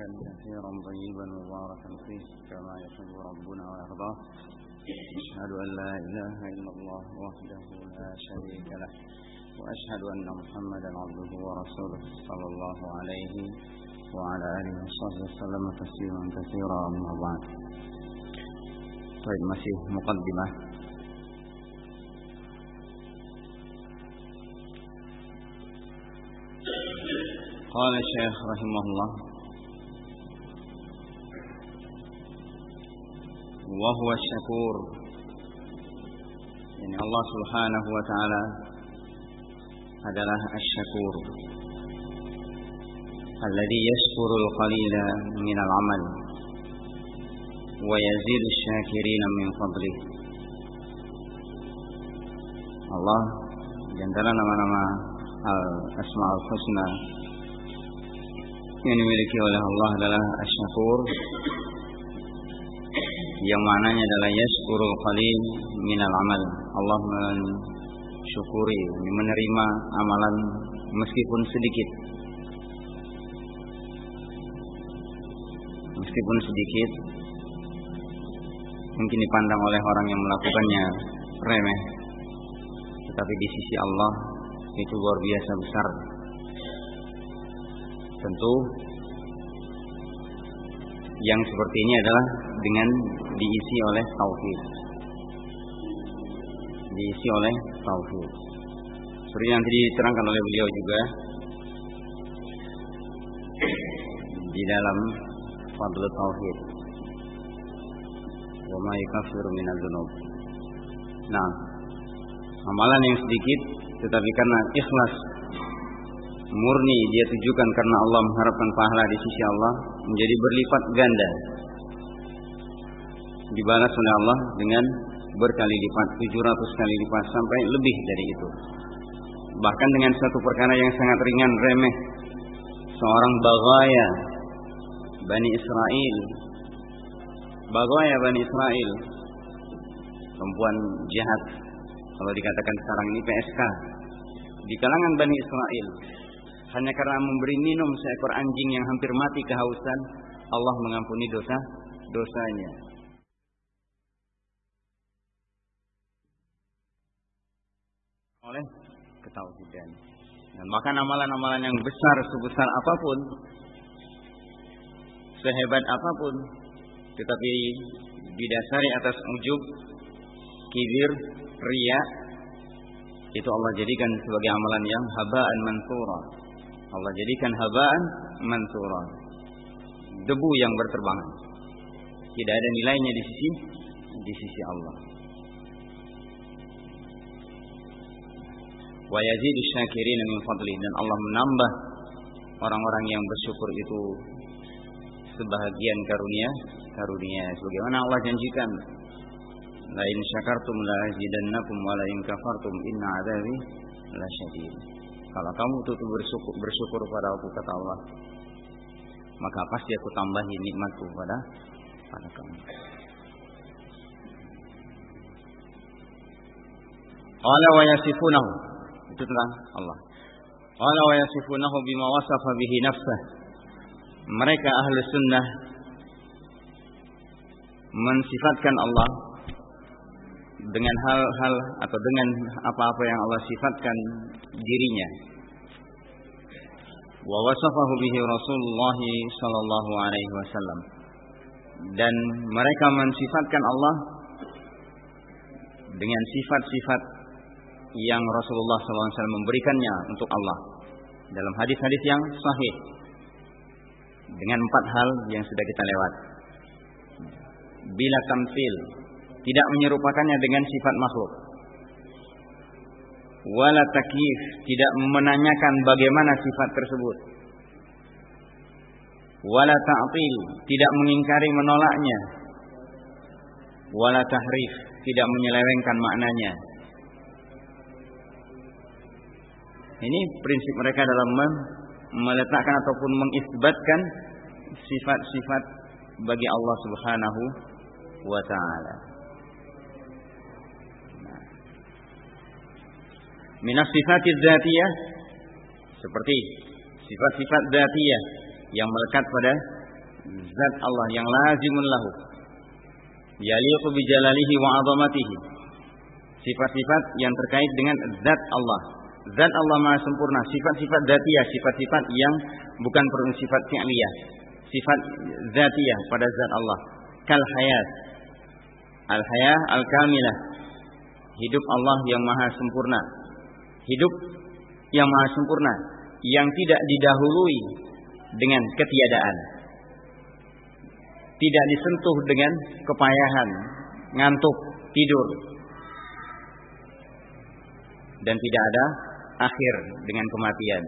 حمدا كثيرا طيبا مباركا فيه كما يحب ربنا ويرضاه. أشهد أن لا إله إلا الله وحده لا شريك له وأشهد أن محمدا عبده ورسوله صلى الله عليه وعلى آله وصحبه وسلم تسليما كثيرا. أما بعد طيب masih مقدمة؟ قال الشيخ رحمه الله وهو الشكور يعني Allah subhanahu wa ta'ala adalah asyakur alladhi yashkurul qalila minal amal wa yazidu syakirina min fadlih Allah di antara nama-nama al-asma'ul husna yang dimiliki oleh Allah adalah asyakur yang maknanya adalah yashkurul qalil minal amal. Allah mensyukuri menerima amalan meskipun sedikit. Meskipun sedikit mungkin dipandang oleh orang yang melakukannya remeh. Tetapi di sisi Allah itu luar biasa besar. Tentu yang seperti ini adalah dengan diisi oleh tauhid. Diisi oleh tauhid. Seperti yang tadi diterangkan oleh beliau juga di dalam fadl tauhid. Wa ma yakfiru min Nah, amalan yang sedikit tetapi karena ikhlas murni dia tujukan karena Allah mengharapkan pahala di sisi Allah menjadi berlipat ganda. Dibalas oleh Allah dengan berkali lipat 700 kali lipat sampai lebih dari itu. Bahkan dengan satu perkara yang sangat ringan remeh. Seorang bagaya Bani Israel. Bagaya Bani Israel. Perempuan jahat. Kalau dikatakan sekarang ini PSK di kalangan Bani Israel hanya karena memberi minum seekor anjing yang hampir mati kehausan, Allah mengampuni dosa dosanya. Oleh ketauhidan. Dan bahkan amalan-amalan yang besar sebesar apa pun, sehebat apa pun, tetapi didasari atas ujub, kibir, ria, itu Allah jadikan sebagai amalan yang habaan mansura Allah jadikan habaan mansura. Debu yang berterbangan. Tidak ada nilainya di sisi di sisi Allah. Wa yazidu syakirin min fadli dan Allah menambah orang-orang yang bersyukur itu sebahagian karunia karunia sebagaimana Allah janjikan la in syakartum la azidannakum wa la in kafartum inna adzabi lasyadid kalau kamu tutup bersyukur, bersyukur pada aku kata Allah, maka pasti aku tambahi nikmatku pada pada kamu. Qala wa yasifunahu itu tentang Allah. Qala wa yasifunahu bima wasafa bihi nafsah. Mereka ahli sunnah mensifatkan Allah dengan hal-hal atau dengan apa-apa yang Allah sifatkan dirinya. Wa wasafahu bihi Rasulullah sallallahu alaihi wasallam. Dan mereka mensifatkan Allah dengan sifat-sifat yang Rasulullah SAW memberikannya untuk Allah dalam hadis-hadis yang sahih dengan empat hal yang sudah kita lewat. Bila tamsil tidak menyerupakannya dengan sifat makhluk. Wala takyif, tidak menanyakan bagaimana sifat tersebut. Wala ta'til, tidak mengingkari menolaknya. Wala tahrif, tidak menyelewengkan maknanya. Ini prinsip mereka dalam meletakkan ataupun mengisbatkan sifat-sifat bagi Allah Subhanahu wa taala. Minas sifatid dzatiyah seperti sifat-sifat dzatiyah yang melekat pada zat Allah yang lazimun lahu. Yaliqu bi jalalihi wa 'azamatihi. Sifat-sifat yang terkait dengan zat Allah. Zat Allah Maha sempurna. Sifat-sifat dzatiyah sifat-sifat yang bukan sifat fi'liyah. Sifat dzatiyah pada zat Allah. Kal hayat. Al hayah al kamilah. Hidup Allah yang maha sempurna hidup yang maha sempurna yang tidak didahului dengan ketiadaan. Tidak disentuh dengan kepayahan ngantuk tidur. Dan tidak ada akhir dengan kematian.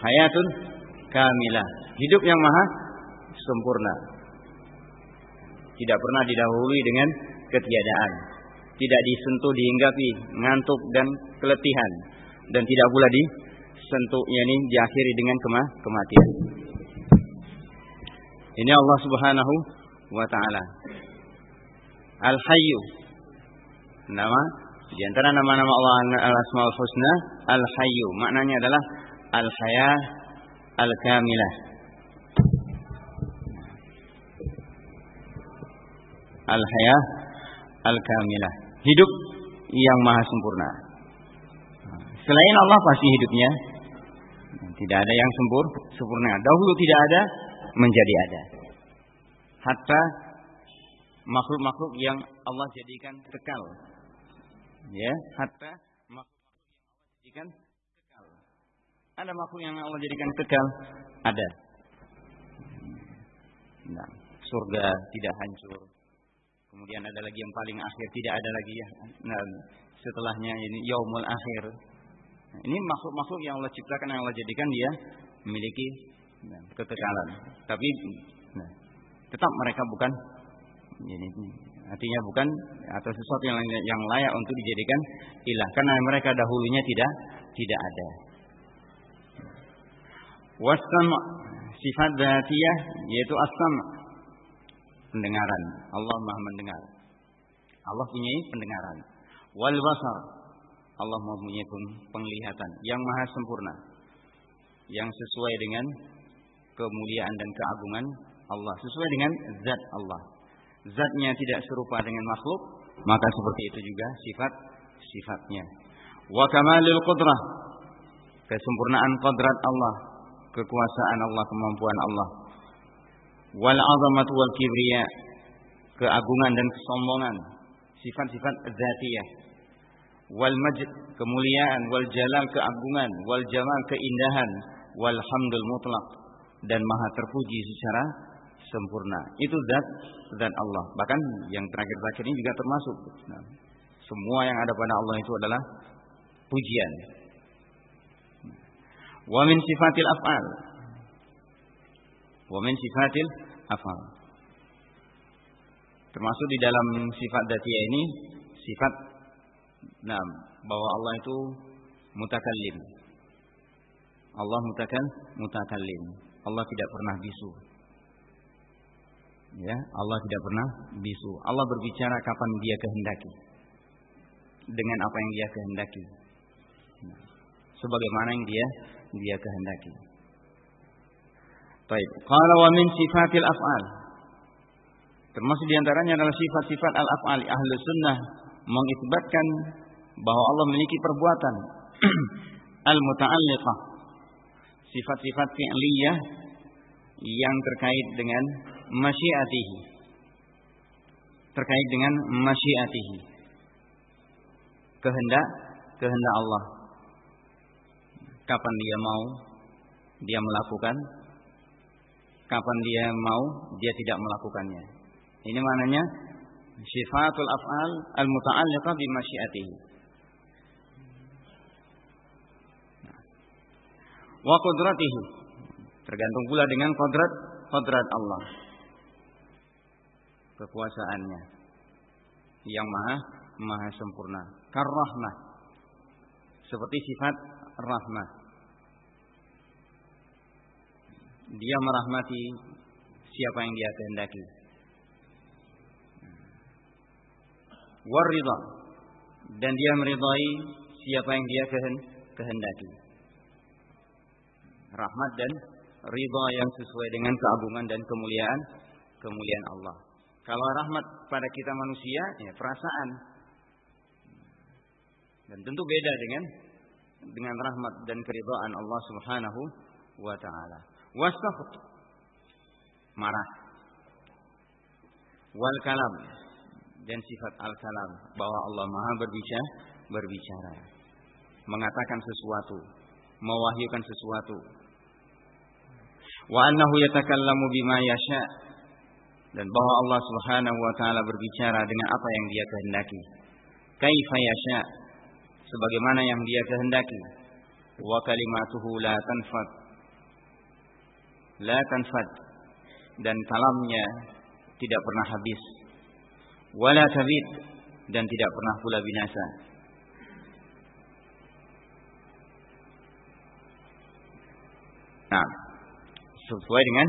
Hayatun kamilah. Hidup yang maha sempurna. Tidak pernah didahului dengan ketiadaan tidak disentuh dihinggapi ngantuk dan keletihan dan tidak pula disentuh yakni diakhiri dengan kema kematian. Ini Allah Subhanahu wa taala. Al Hayyu. Nama di antara nama-nama Allah Al-Asmaul Husna Al Hayyu. Maknanya adalah Al Hayah Al Kamilah. Al Hayah Al Kamilah. Hidup yang maha sempurna. Selain Allah pasti hidupnya tidak ada yang sempur, sempurna. Dahulu tidak ada, menjadi ada. Hatta makhluk-makhluk yang Allah jadikan kekal. Ya, hatta makhluk yang Allah jadikan kekal. Ada makhluk yang Allah jadikan kekal? Ada. Nah, surga tidak hancur. Kemudian ada lagi yang paling akhir, tidak ada lagi ya. Nah, setelahnya ini yaumul akhir. Nah, ini makhluk-makhluk yang Allah ciptakan yang Allah jadikan dia memiliki nah, kekekalan. Tapi nah, tetap mereka bukan ini artinya bukan atau sesuatu yang yang layak untuk dijadikan ilah karena mereka dahulunya tidak tidak ada. Wasam sifat dzatiyah yaitu asam pendengaran. Allah Maha mendengar. Allah punya pendengaran. Wal basar. Allah mempunyai penglihatan. Yang maha sempurna. Yang sesuai dengan kemuliaan dan keagungan Allah. Sesuai dengan zat Allah. Zatnya tidak serupa dengan makhluk maka seperti itu juga sifat sifatnya. Wa kamalil qudrah. Kesempurnaan kodrat Allah. Kekuasaan Allah kemampuan Allah wal azamat wal kibriya keagungan dan kesombongan. Sifat-sifat zatiyah. Wal majd kemuliaan. Wal jalal keagungan. Wal jamal keindahan. Wal hamdul mutlak. Dan maha terpuji secara sempurna. Itu zat zat Allah. Bahkan yang terakhir-terakhir ini juga termasuk. Nah, semua yang ada pada Allah itu adalah pujian. Wa min sifatil af'al wa min sifatil af'al termasuk di dalam sifat datia ini sifat Nah, bahwa Allah itu mutakallim. Allah mutakan mutakallim. Allah tidak pernah bisu. Ya, Allah tidak pernah bisu. Allah berbicara kapan Dia kehendaki. Dengan apa yang Dia kehendaki. Nah, sebagaimana yang Dia Dia kehendaki. Baik, qala wa min sifatil af'al. Termasuk di antaranya adalah sifat-sifat al-af'al ahlu sunnah mengisbatkan bahwa Allah memiliki perbuatan. Al-muta'alliqah. Sifat-sifat fi'liyah yang terkait dengan masyiatihi. Terkait dengan masyiatihi. Kehendak kehendak Allah. Kapan dia mau dia melakukan kapan dia mau dia tidak melakukannya ini maknanya sifatul af'al al-muta'alliqah bi masyiatihi. Wa qudratihi. Tergantung pula dengan kodrat kodrat Allah. Kekuasaannya yang maha maha sempurna. Karrahmah. Seperti sifat rahmah. Dia merahmati siapa yang dia kehendaki warida dan dia meridai siapa yang dia kehendaki rahmat dan ridha yang sesuai dengan keagungan dan kemuliaan kemuliaan Allah. Kalau rahmat pada kita manusia ya perasaan. Dan tentu beda dengan dengan rahmat dan keridhaan Allah Subhanahu wa taala. Wasafat marah. Wal kalam dan sifat al kalam bahwa Allah Maha berbicara berbicara mengatakan sesuatu mewahyukan sesuatu wa annahu yatakallamu bima yasha dan bahwa Allah Subhanahu wa taala berbicara dengan apa yang Dia kehendaki. Kaifa yasha sebagaimana yang Dia kehendaki. Wa kalimatuhu la tanfad. La tanfad dan kalamnya tidak pernah habis. Wala tabid dan tidak pernah pula binasa. Nah, sesuai dengan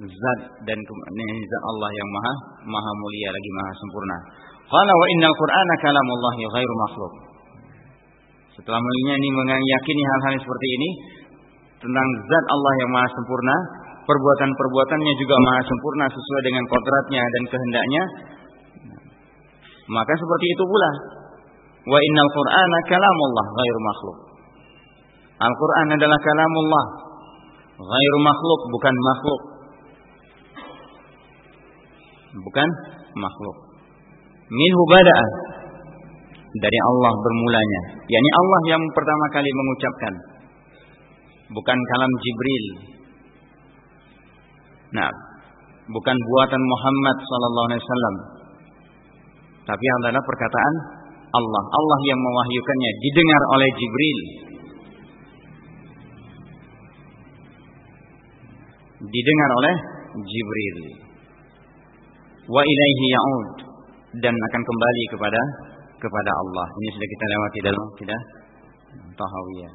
zat dan zat Allah yang maha maha mulia lagi maha sempurna. Qala wa innal Qur'ana kalamullah ghairu makhluk. Setelah ini meyakini hal-hal seperti ini tentang zat Allah yang maha sempurna, perbuatan-perbuatannya juga maha sempurna sesuai dengan kodratnya dan kehendaknya. Maka seperti itu pula. Wa innal Qur'ana kalamullah ghairu makhluk. Al-Quran adalah kalamullah Ghairu makhluk bukan makhluk bukan makhluk. Minhu bada'a dari Allah bermulanya. yakni Allah yang pertama kali mengucapkan. Bukan kalam Jibril. Nah, bukan buatan Muhammad sallallahu alaihi wasallam. Tapi adalah perkataan Allah. Allah yang mewahyukannya didengar oleh Jibril. Didengar oleh Jibril wa ilaihi ya'ud dan akan kembali kepada kepada Allah. Ini sudah kita lewati dalam tidak tahawiyah.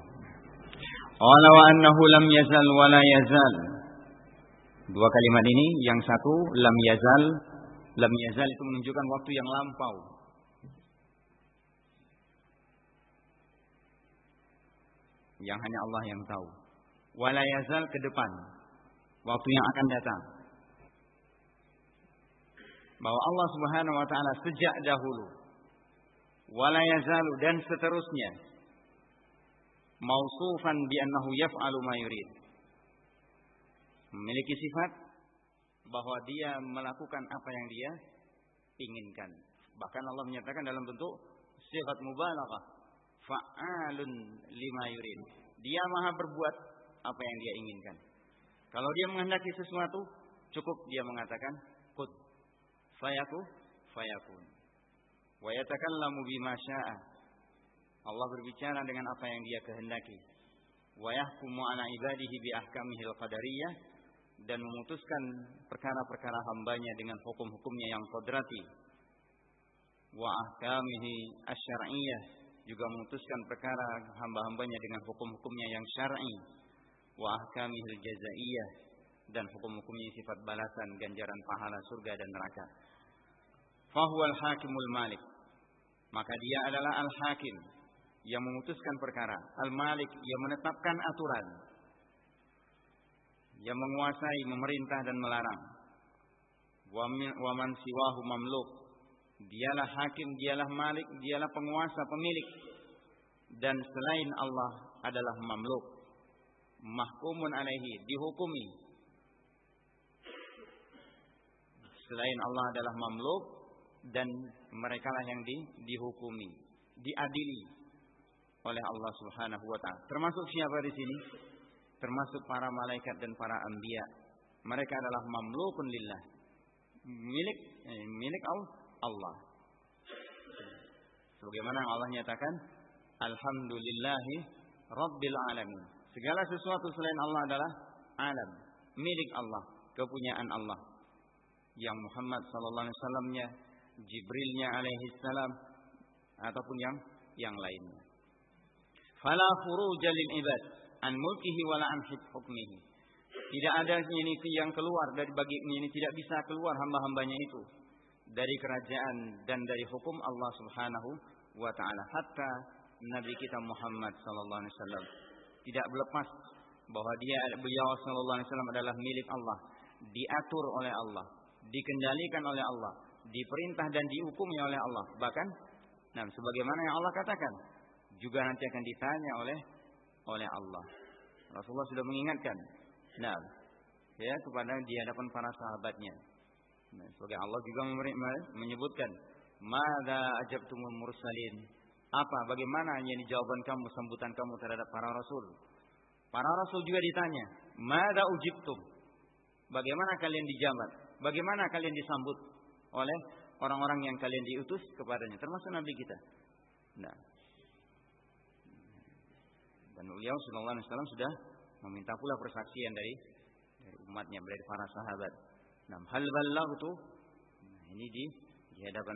Qala wa annahu lam yazal wa la yazal. Dua kalimat ini yang satu lam yazal lam yazal itu menunjukkan waktu yang lampau. Yang hanya Allah yang tahu. Wala yazal ke depan. Waktu yang akan datang bahwa Allah Subhanahu wa taala sejak dahulu wala yazalu dan seterusnya mausufan bi annahu yaf'alu ma yurid memiliki sifat bahwa dia melakukan apa yang dia inginkan bahkan Allah menyatakan dalam bentuk sifat mubalaghah fa'alun lima yurid dia maha berbuat apa yang dia inginkan kalau dia menghendaki sesuatu cukup dia mengatakan qud fayaku fayakun. Wa yatakallamu bima syaa. Allah berbicara dengan apa yang Dia kehendaki. Wa yahkumu ala ibadihi bi ahkamihil qadariyah dan memutuskan perkara-perkara hambanya dengan hukum-hukumnya yang kodrati. Wa ahkamihi asyariyah juga memutuskan perkara hamba-hambanya dengan hukum-hukumnya yang syar'i. Wa ahkamihil jazaiyah dan hukum-hukumnya sifat balasan, ganjaran pahala surga dan neraka. Fahuwal hakimul malik. Maka dia adalah al-hakim yang memutuskan perkara. Al-malik yang menetapkan aturan. Yang menguasai, memerintah dan melarang. Wa man siwahu mamluk. Dialah hakim, dialah malik, dialah penguasa, pemilik. Dan selain Allah adalah mamluk. Mahkumun alaihi, dihukumi. Selain Allah adalah mamluk, dan mereka lah yang di, dihukumi, diadili oleh Allah Subhanahu wa taala. Termasuk siapa di sini? Termasuk para malaikat dan para anbiya. Mereka adalah mamlukun lillah. Milik eh, milik Allah. Sebagaimana Allah nyatakan, Alhamdulillahi Rabbil Alamin. Segala sesuatu selain Allah adalah alam, milik Allah, kepunyaan Allah. Yang Muhammad sallallahu alaihi wasallamnya Jibrilnya alaihi salam ataupun yang yang lainnya. Fala furuja ibad an mulkihi wala an hukmihi. Tidak ada ini yang keluar dari bagi ini tidak bisa keluar hamba-hambanya itu. Dari kerajaan dan dari hukum Allah Subhanahu wa taala. Hatta Nabi kita Muhammad sallallahu alaihi wasallam. Tidak berlepas bahwa dia beliau sallallahu alaihi wasallam adalah milik Allah, diatur oleh Allah, dikendalikan oleh Allah, diperintah dan dihukumi oleh Allah. Bahkan nah sebagaimana yang Allah katakan, juga nanti akan ditanya oleh oleh Allah. Rasulullah sudah mengingatkan. Nah, ya kepada di hadapan para sahabatnya. Nah, sebagai Allah juga menyebutkan, "Mada ajabtumul mursalin?" Apa bagaimana yang jawaban kamu sambutan kamu terhadap para rasul? Para rasul juga ditanya, "Mada ujibtum?" Bagaimana kalian dijawab? Bagaimana kalian disambut oleh orang-orang yang kalian diutus kepadanya, termasuk nabi kita. Nah, dan beliau sallallahu alaihi wasallam sudah meminta pula persaksian dari dari umatnya dari para sahabat. Nah, hal itu nah, ini di di hadapan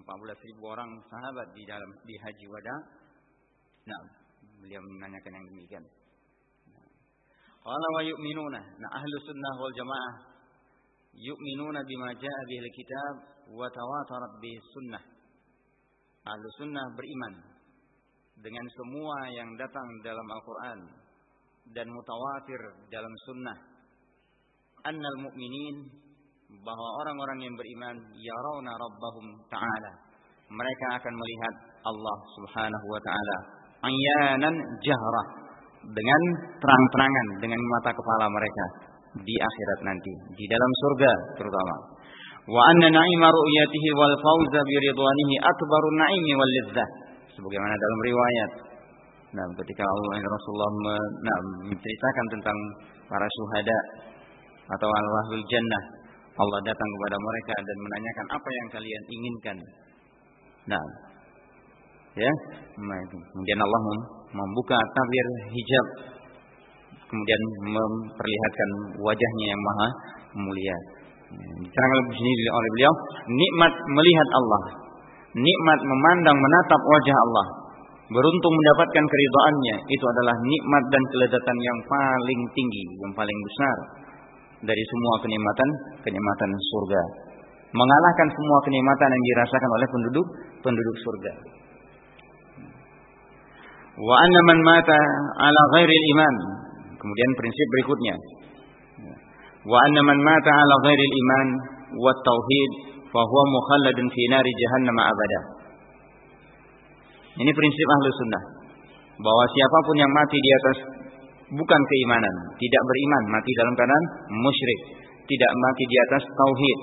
114 ribu orang sahabat di dalam di haji wada. Nah, beliau menanyakan yang demikian. Qala wa yu'minuna. Nah, ahlu sunnah wal jamaah yu'minuna bima ja'a bihil kitab wa tawatarat bih sunnah. Ahlu sunnah beriman dengan semua yang datang dalam Al-Quran dan mutawatir dalam sunnah. Annal mu'minin bahwa orang-orang yang beriman yarawna rabbahum ta'ala. Mereka akan melihat Allah subhanahu wa ta'ala ayanan jahrah dengan terang-terangan dengan mata kepala mereka di akhirat nanti di dalam surga terutama. Wa anna na'ima ru'yatihi wal fawza bi ridwanihi akbarun na'imi wal lidzah sebagaimana dalam riwayat. Nah, ketika Allah dan Rasulullah nah, menceritakan tentang para syuhada atau al-wahlul jannah, Allah datang kepada mereka dan menanyakan apa yang kalian inginkan. Nah, ya, nah, kemudian Allah membuka tabir hijab, kemudian memperlihatkan wajahnya yang maha mulia. Diterangkan di sini oleh beliau, nikmat melihat Allah nikmat memandang menatap wajah Allah, beruntung mendapatkan keridaannya, itu adalah nikmat dan kelezatan yang paling tinggi, yang paling besar dari semua kenikmatan kenikmatan surga. Mengalahkan semua kenikmatan yang dirasakan oleh penduduk penduduk surga. Wa anna man mata ala ghairil iman. Kemudian prinsip berikutnya. Wa anna man mata ala ghairil iman wa tauhid fahuwa mukhalladun fi nari jahannam abada. Ini prinsip ahlu sunnah. Bahwa siapa pun yang mati di atas bukan keimanan, tidak beriman, mati dalam keadaan musyrik, tidak mati di atas tauhid,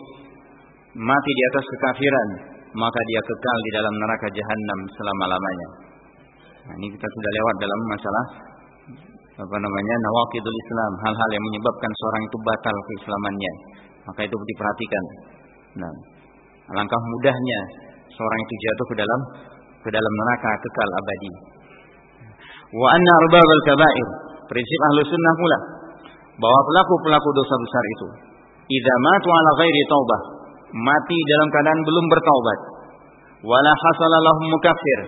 mati di atas kekafiran, maka dia kekal di dalam neraka jahanam selama-lamanya. Nah, ini kita sudah lewat dalam masalah apa namanya nawakidul Islam, hal-hal yang menyebabkan seorang itu batal keislamannya. Maka itu diperhatikan. Nah, Alangkah mudahnya seorang itu jatuh ke dalam ke dalam neraka kekal abadi. Wa anna arbabal kabair, prinsip ahlu sunnah pula bahwa pelaku-pelaku dosa besar itu idza matu ala ghairi taubah, mati dalam keadaan belum bertaubat. Wala hasala mukaffir,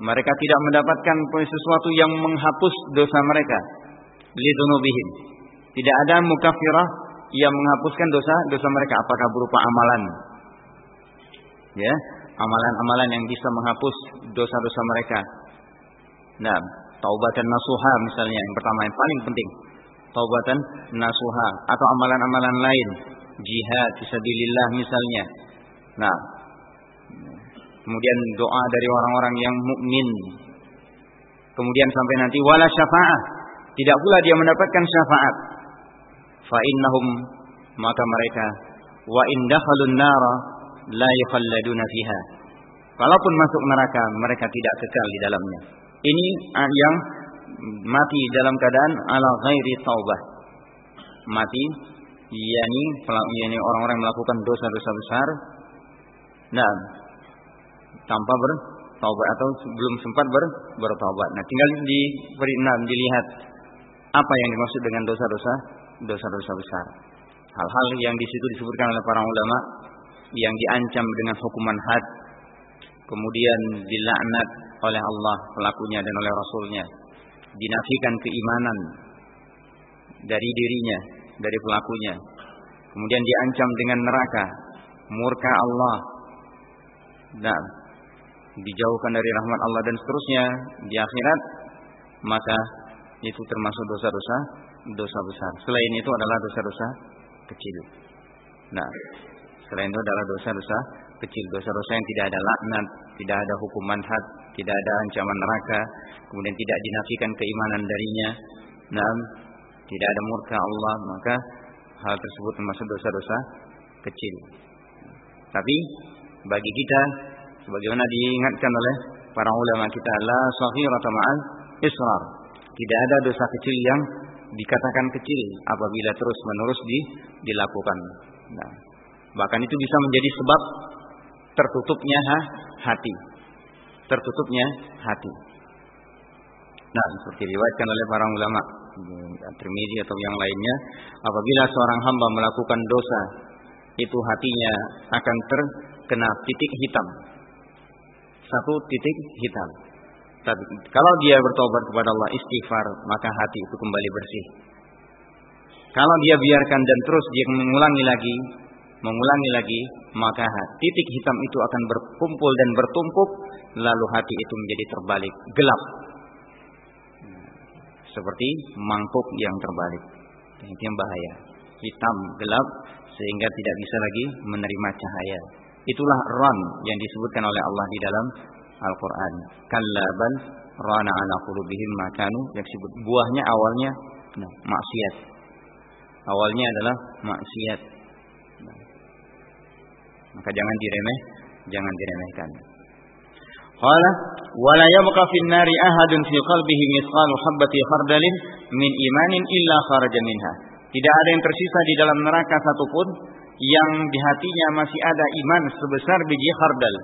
mereka tidak mendapatkan sesuatu yang menghapus dosa mereka lidzunubihim. Tidak ada mukaffirah yang menghapuskan dosa dosa mereka apakah berupa amalan ya amalan-amalan yang bisa menghapus dosa-dosa mereka. Nah, taubatan nasuha misalnya yang pertama yang paling penting. Taubatan nasuha atau amalan-amalan lain, jihad fisabilillah misalnya. Nah, kemudian doa dari orang-orang yang mukmin. Kemudian sampai nanti wala syafaat. Tidak pula dia mendapatkan syafaat. Fa innahum maka mereka wa indakhalun nara la yukhalladuna fiha. Kalaupun masuk neraka, mereka tidak kekal di dalamnya. Ini yang mati dalam keadaan ala ghairi taubah. Mati yakni yakni orang-orang melakukan dosa-dosa besar nah tanpa bertaubat atau belum sempat ber, bertaubat. Nah, tinggal di nah, dilihat apa yang dimaksud dengan dosa-dosa dosa-dosa besar. Hal-hal yang di situ disebutkan oleh para ulama yang diancam dengan hukuman had kemudian dilaknat oleh Allah pelakunya dan oleh Rasulnya dinafikan keimanan dari dirinya dari pelakunya kemudian diancam dengan neraka murka Allah dan dijauhkan dari rahmat Allah dan seterusnya di akhirat maka itu termasuk dosa-dosa dosa besar. Selain itu adalah dosa-dosa kecil. Nah, selain itu adalah dosa-dosa kecil, dosa-dosa yang tidak ada laknat, tidak ada hukuman had, tidak ada ancaman neraka, kemudian tidak dinafikan keimanan darinya. Nah, tidak ada murka Allah, maka hal tersebut termasuk dosa-dosa kecil. Tapi bagi kita sebagaimana diingatkan oleh para ulama kita la saghirata ma'al israr. Tidak ada dosa kecil yang dikatakan kecil apabila terus-menerus di, dilakukan. Nah, bahkan itu bisa menjadi sebab tertutupnya ha, hati. Tertutupnya hati. Nah, seperti diriwayatkan oleh para ulama Tirmidzi atau yang lainnya, apabila seorang hamba melakukan dosa, itu hatinya akan terkena titik hitam. Satu titik hitam. Tapi kalau dia bertobat kepada Allah istighfar, maka hati itu kembali bersih. Kalau dia biarkan dan terus dia mengulangi lagi, mengulangi lagi, maka titik hitam itu akan berkumpul dan bertumpuk, lalu hati itu menjadi terbalik, gelap. Seperti mangkuk yang terbalik. Yang bahaya. Hitam, gelap, sehingga tidak bisa lagi menerima cahaya. Itulah ran yang disebutkan oleh Allah di dalam Al-Quran. Kallabal rana ala qulubihim makanu yaksibun. Buahnya awalnya nah, maksiat. Awalnya adalah maksiat. Maka jangan diremeh, jangan diremehkan. Qala wala yabqa fin nari ahadun fi qalbihi mithqalu habati khardalin min imanin illa kharaja minha. Tidak ada yang tersisa di dalam neraka satupun yang di hatinya masih ada iman sebesar biji khardal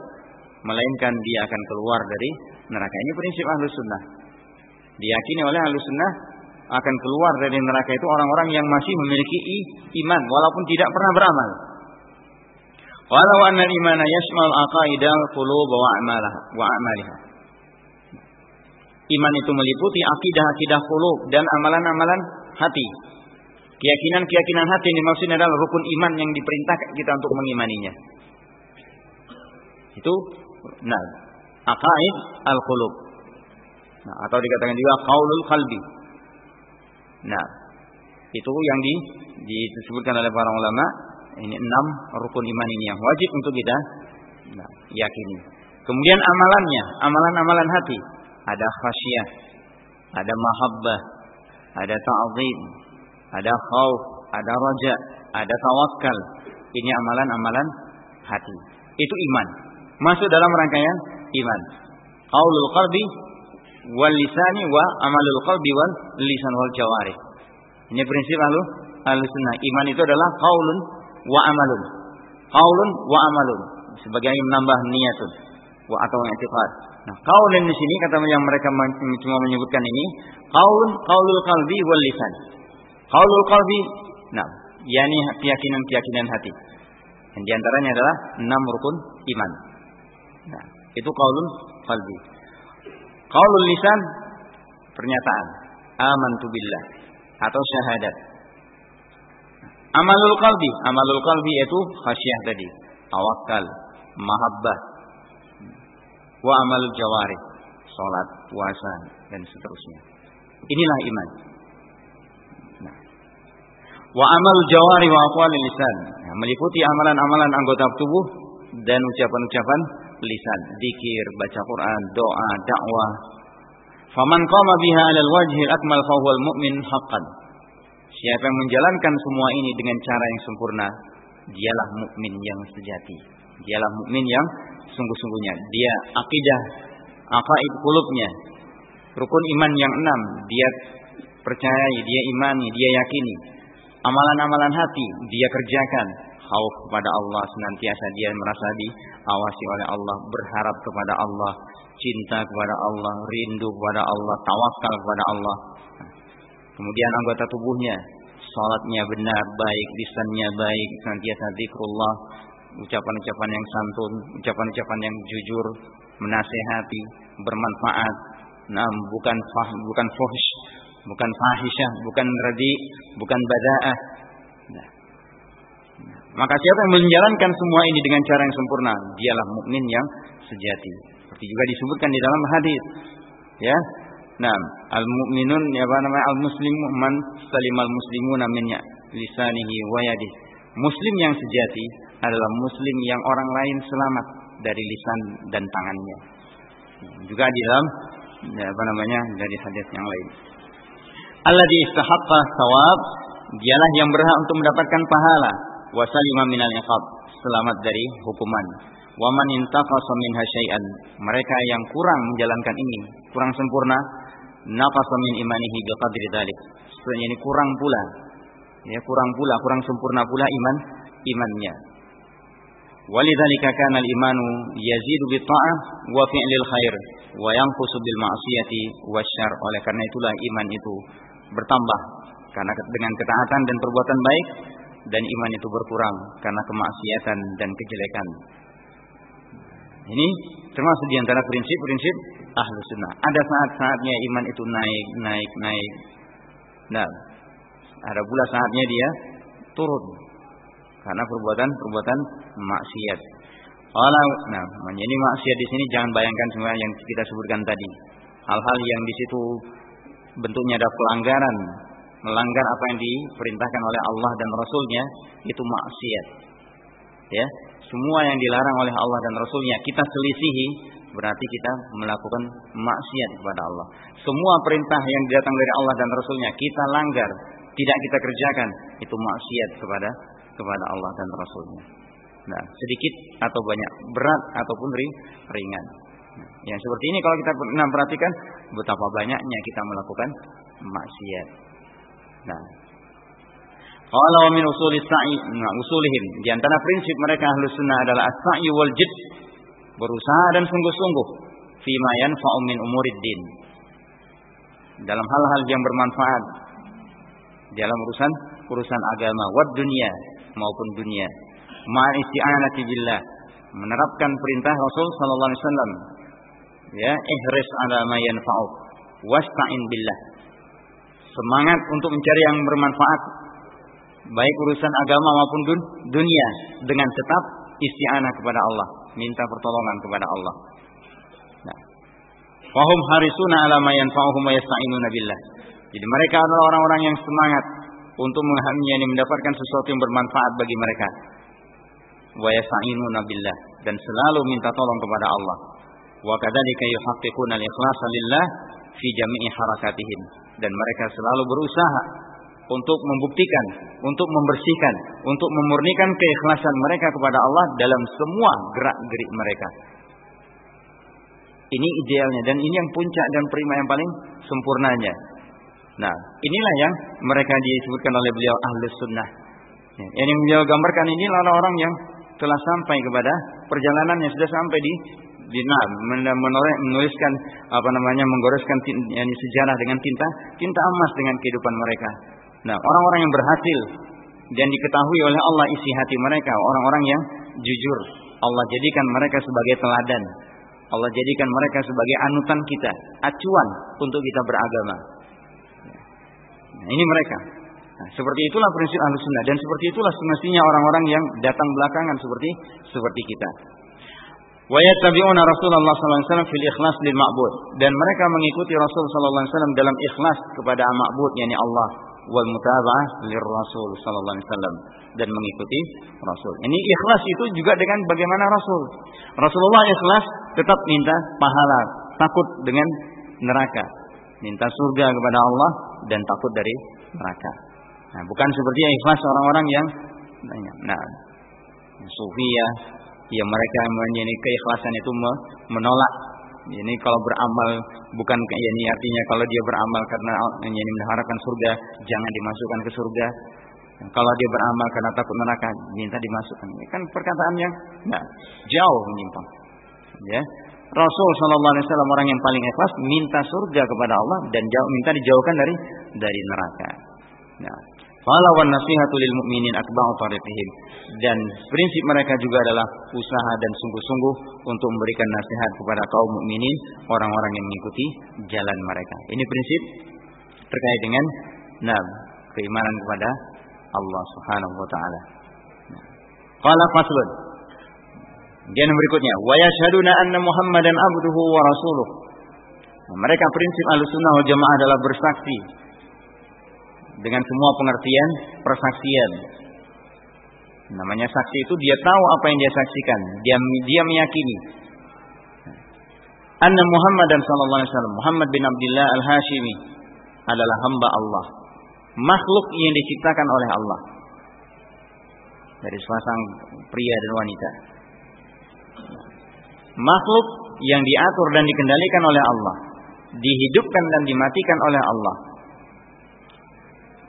melainkan dia akan keluar dari neraka. Ini prinsip ahlus sunnah. Diyakini oleh ahlus sunnah akan keluar dari neraka itu orang-orang yang masih memiliki iman walaupun tidak pernah beramal. Walau anna imana yashmal aqaidal qulub wa amalah wa amaliha. Iman itu meliputi akidah-akidah qulub dan amalan-amalan hati. Keyakinan-keyakinan hati ini maksudnya adalah rukun iman yang diperintahkan kita untuk mengimaninya. Itu Nah, aqaid al-qulub. Nah, atau dikatakan juga qaulul qalbi. Nah, itu yang di, disebutkan oleh para ulama ini enam rukun iman ini yang wajib untuk kita nah, yakini. Kemudian amalannya, amalan-amalan hati, ada khasyah, ada mahabbah, ada ta'zim, ada khauf, ada raja, ada tawakal. Ini amalan-amalan hati. Itu iman masuk dalam rangkaian iman. Qaulul qalbi wal lisani wa amalul qalbi wal lisan wal jawari. Ini prinsip lalu al-sunnah. Iman itu adalah qaulun wa amalun. Qaulun wa amalun. Sebagai menambah niatun wa atau i'tiqad. Nah, qaulun di sini kata yang mereka cuma menyebutkan ini, qaulun qaulul qalbi wal lisan. Qaulul qalbi, nah, yakni keyakinan-keyakinan hati. Dan di antaranya adalah enam rukun iman. Nah, itu qaulun qalbi. Qaulul lisan pernyataan amantu billah atau syahadat. Amalul qalbi, amalul qalbi itu khasyah tadi, tawakal, mahabbah. Wa amalul jawari, salat, puasa dan seterusnya. Inilah iman. Nah. Wa amal jawari wa aqwalil lisan, nah, meliputi amalan-amalan anggota tubuh dan ucapan-ucapan lisan, zikir, baca Quran, doa, dakwah. Faman qama biha 'alal wajhi akmal fa huwal mu'min haqqan. Siapa yang menjalankan semua ini dengan cara yang sempurna, dialah mukmin yang sejati. Dialah mukmin yang sungguh-sungguhnya. Dia akidah, aqaid kulubnya, rukun iman yang enam, dia percayai, dia imani, dia yakini. Amalan-amalan hati dia kerjakan, khauf kepada Allah senantiasa dia merasa diawasi oleh Allah, berharap kepada Allah, cinta kepada Allah, rindu kepada Allah, tawakal kepada Allah. Kemudian anggota tubuhnya, salatnya benar, baik, lisannya baik, senantiasa zikrullah, ucapan-ucapan yang santun, ucapan-ucapan yang jujur, menasehati, bermanfaat. Nah, bukan fah, bukan fuhsh, bukan fahisyah, bukan radi, bukan badaah. Nah, maka siapa yang menjalankan semua ini dengan cara yang sempurna, dialah mukmin yang sejati. Seperti juga disebutkan di dalam hadis. Ya. Nah, al-mu'minun ya apa namanya al-muslimu man salimal muslimuna min lisanihi wa yadihi. Muslim yang sejati adalah muslim yang orang lain selamat dari lisan dan tangannya. Juga di dalam ya apa namanya dari hadis yang lain. Alladhi istahaqqa thawab, dialah yang berhak untuk mendapatkan pahala wa salima minal iqab, selamat dari hukuman. Wa man intaqasa minha syai'an, mereka yang kurang menjalankan ini, kurang sempurna, naqasa min imanihi biqadri dzalik. Sebenarnya ini kurang pula. Ya, kurang pula, kurang sempurna pula iman imannya. Walidzalika kana al-imanu yazidu bi ta'ah wa fi'lil khair wa yanqusu bil ma'siyati wasyarr. Oleh karena itulah iman itu bertambah karena dengan ketaatan dan perbuatan baik dan iman itu berkurang karena kemaksiatan dan kejelekan. Ini termasuk di antara prinsip-prinsip ahlu sunnah. Ada saat-saatnya iman itu naik, naik, naik. Nah, ada pula saatnya dia turun karena perbuatan-perbuatan maksiat. Allah, nah, ini maksiat di sini jangan bayangkan semua yang kita sebutkan tadi. Hal-hal yang di situ bentuknya ada pelanggaran, melanggar apa yang diperintahkan oleh Allah dan Rasulnya itu maksiat. Ya, semua yang dilarang oleh Allah dan Rasulnya kita selisihi berarti kita melakukan maksiat kepada Allah. Semua perintah yang datang dari Allah dan Rasulnya kita langgar, tidak kita kerjakan, itu maksiat kepada kepada Allah dan Rasulnya. Nah, sedikit atau banyak, berat ataupun ringan. Nah, yang seperti ini kalau kita pernah perhatikan betapa banyaknya kita melakukan maksiat. Nah, kalau min usulis sa'i, nah usulihim di antara prinsip mereka ahlus sunnah adalah as-sa'i wal jid, berusaha dan sungguh-sungguh fima yanfa'u min umuriddin. Dalam hal-hal yang bermanfaat dalam urusan urusan agama wad dunia maupun dunia. Ma'al isti'anati billah, menerapkan perintah Rasul sallallahu alaihi wasallam. Ya, ihris ala ma yanfa'uk wasta'in billah. Semangat untuk mencari yang bermanfaat baik urusan agama maupun dun dunia dengan tetap isti'anah kepada Allah, minta pertolongan kepada Allah. Nah. Fahum harisuna ala wa yasta'inuna billah. Jadi mereka adalah orang-orang yang semangat untuk mendapatkan sesuatu yang bermanfaat bagi mereka. Wa billah dan selalu minta tolong kepada Allah. Wa kadzalika yuhaqqiquna al-ikhlasa lillah fi jami'i harakatihim dan mereka selalu berusaha untuk membuktikan, untuk membersihkan, untuk memurnikan keikhlasan mereka kepada Allah dalam semua gerak-gerik mereka. Ini idealnya dan ini yang puncak dan prima yang paling sempurnanya. Nah, inilah yang mereka disebutkan oleh beliau ahlus sunnah. Ya, yang beliau gambarkan ini adalah orang yang telah sampai kepada perjalanan yang sudah sampai di di nah, menuliskan apa namanya menggoreskan sejarah dengan tinta tinta emas dengan kehidupan mereka. Nah, orang-orang yang berhasil dan diketahui oleh Allah isi hati mereka, orang-orang yang jujur. Allah jadikan mereka sebagai teladan. Allah jadikan mereka sebagai anutan kita, acuan untuk kita beragama. Nah, ini mereka. Nah, seperti itulah prinsip ahlu sunnah dan seperti itulah semestinya orang-orang yang datang belakangan seperti seperti kita. Wa yattabi'una Rasulullah sallallahu alaihi wasallam fil ikhlas lil ma'bud dan mereka mengikuti Rasul sallallahu alaihi wasallam dalam ikhlas kepada ma'bud yakni Allah wal mutaba'ah lir Rasul sallallahu alaihi wasallam dan mengikuti Rasul. Ini ikhlas itu juga dengan bagaimana Rasul. Rasulullah ikhlas tetap minta pahala, takut dengan neraka, minta surga kepada Allah dan takut dari neraka. Nah, bukan seperti ikhlas orang-orang yang nah, sufi ya, ya mereka menjadi keikhlasan itu menolak ini kalau beramal bukan ini artinya kalau dia beramal karena ini mengharapkan surga jangan dimasukkan ke surga. Kalau dia beramal karena takut neraka minta dimasukkan. Ini kan perkataan yang nah, jauh menyimpang. Ya. Rasul Shallallahu Alaihi orang yang paling ikhlas minta surga kepada Allah dan jauh, minta dijauhkan dari dari neraka. Nah, Fala wan nasihatu lil mu'minin atba'u tariqihim. Dan prinsip mereka juga adalah usaha dan sungguh-sungguh untuk memberikan nasihat kepada kaum mukminin, orang-orang yang mengikuti jalan mereka. Ini prinsip terkait dengan nah, keimanan kepada Allah Subhanahu wa taala. Qala faslun. Dan berikutnya, wa yashhaduna anna Muhammadan abduhu wa rasuluh. Mereka prinsip al-sunnah wal jamaah adalah bersaksi dengan semua pengertian persaksian. Namanya saksi itu dia tahu apa yang dia saksikan, dia dia meyakini. Anna Muhammad dan sallallahu alaihi wasallam, Muhammad bin Abdullah Al-Hashimi adalah hamba Allah, makhluk yang diciptakan oleh Allah. Dari sepasang pria dan wanita. Makhluk yang diatur dan dikendalikan oleh Allah dihidupkan dan dimatikan oleh Allah.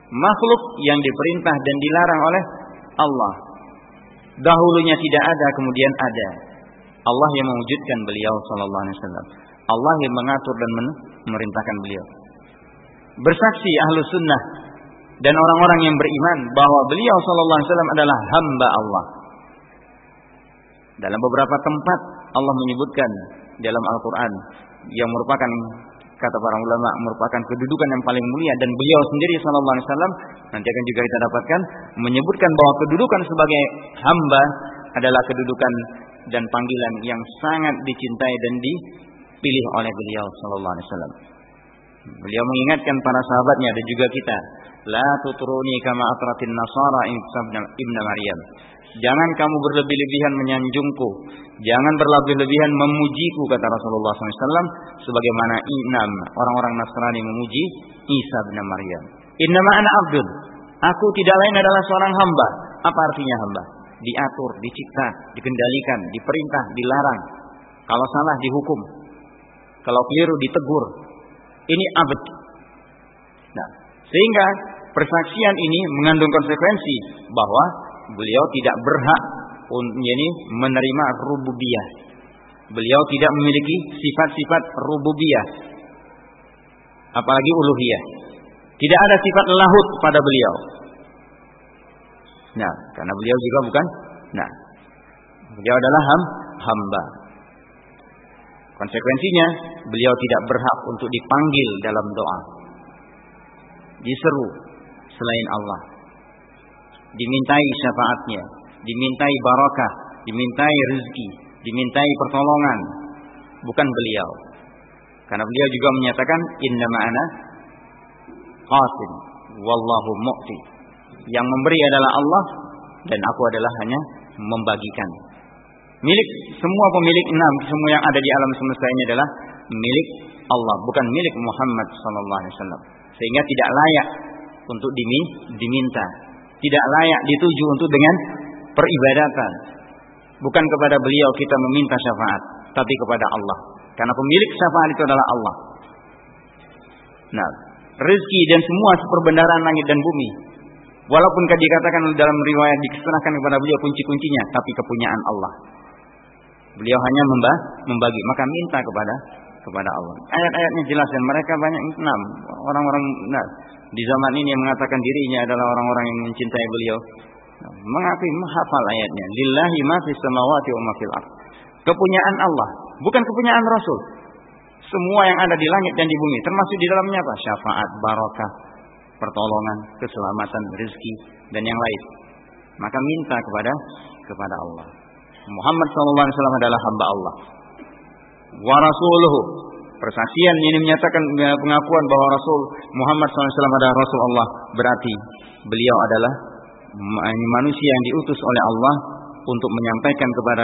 Makhluk yang diperintah dan dilarang oleh Allah. Dahulunya tidak ada, kemudian ada. Allah yang mewujudkan beliau sallallahu alaihi wasallam. Allah yang mengatur dan memerintahkan beliau. Bersaksi ahlu sunnah dan orang-orang yang beriman bahwa beliau sallallahu alaihi wasallam adalah hamba Allah. Dalam beberapa tempat Allah menyebutkan dalam Al-Quran yang merupakan kata para ulama merupakan kedudukan yang paling mulia dan beliau sendiri sallallahu alaihi wasallam nanti akan juga kita dapatkan menyebutkan bahwa kedudukan sebagai hamba adalah kedudukan dan panggilan yang sangat dicintai dan dipilih oleh beliau sallallahu alaihi wasallam. Beliau mengingatkan para sahabatnya dan juga kita, la tutruni kama atratin nasara ibn Maryam. Jangan kamu berlebih-lebihan menyanjungku. Jangan berlebih-lebihan memujiku kata Rasulullah SAW. Sebagaimana inam orang-orang Nasrani memuji Isa bin Maryam. Innama ana abdul. Aku tidak lain adalah seorang hamba. Apa artinya hamba? Diatur, dicipta, dikendalikan, diperintah, dilarang. Kalau salah dihukum. Kalau keliru ditegur. Ini abd. Nah, sehingga persaksian ini mengandung konsekuensi bahwa beliau tidak berhak ini menerima rububiyah. Beliau tidak memiliki sifat-sifat rububiyah. Apalagi uluhiyah. Tidak ada sifat lahut pada beliau. Nah, karena beliau juga bukan nah. Beliau adalah ham, hamba. Konsekuensinya, beliau tidak berhak untuk dipanggil dalam doa. Diseru selain Allah dimintai syafaatnya, dimintai barakah, dimintai rezeki, dimintai pertolongan, bukan beliau. Karena beliau juga menyatakan inna ma'ana qasim wallahu mu'ti. Yang memberi adalah Allah dan aku adalah hanya membagikan. Milik semua pemilik enam semua yang ada di alam semesta ini adalah milik Allah, bukan milik Muhammad sallallahu alaihi wasallam. Sehingga tidak layak untuk diminta tidak layak dituju untuk dengan peribadatan. Bukan kepada beliau kita meminta syafaat, tapi kepada Allah. Karena pemilik syafaat itu adalah Allah. Nah, rezeki dan semua perbendaharaan langit dan bumi. Walaupun dikatakan dalam riwayat diserahkan kepada beliau kunci-kuncinya, tapi kepunyaan Allah. Beliau hanya membagi, maka minta kepada kepada Allah. Ayat-ayatnya jelas dan mereka banyak enam orang-orang nah, di zaman ini yang mengatakan dirinya adalah orang-orang yang mencintai beliau. Mengakui menghafal ayatnya. Lillahi ma fis samawati wa ma fil Kepunyaan Allah, bukan kepunyaan Rasul. Semua yang ada di langit dan di bumi, termasuk di dalamnya apa? Syafaat, barakah, pertolongan, keselamatan, rezeki dan yang lain. Maka minta kepada kepada Allah. Muhammad SAW adalah hamba Allah wa rasuluhu. Persaksian ini menyatakan pengakuan bahwa Rasul Muhammad SAW adalah Rasul Allah. Berarti beliau adalah manusia yang diutus oleh Allah untuk menyampaikan kepada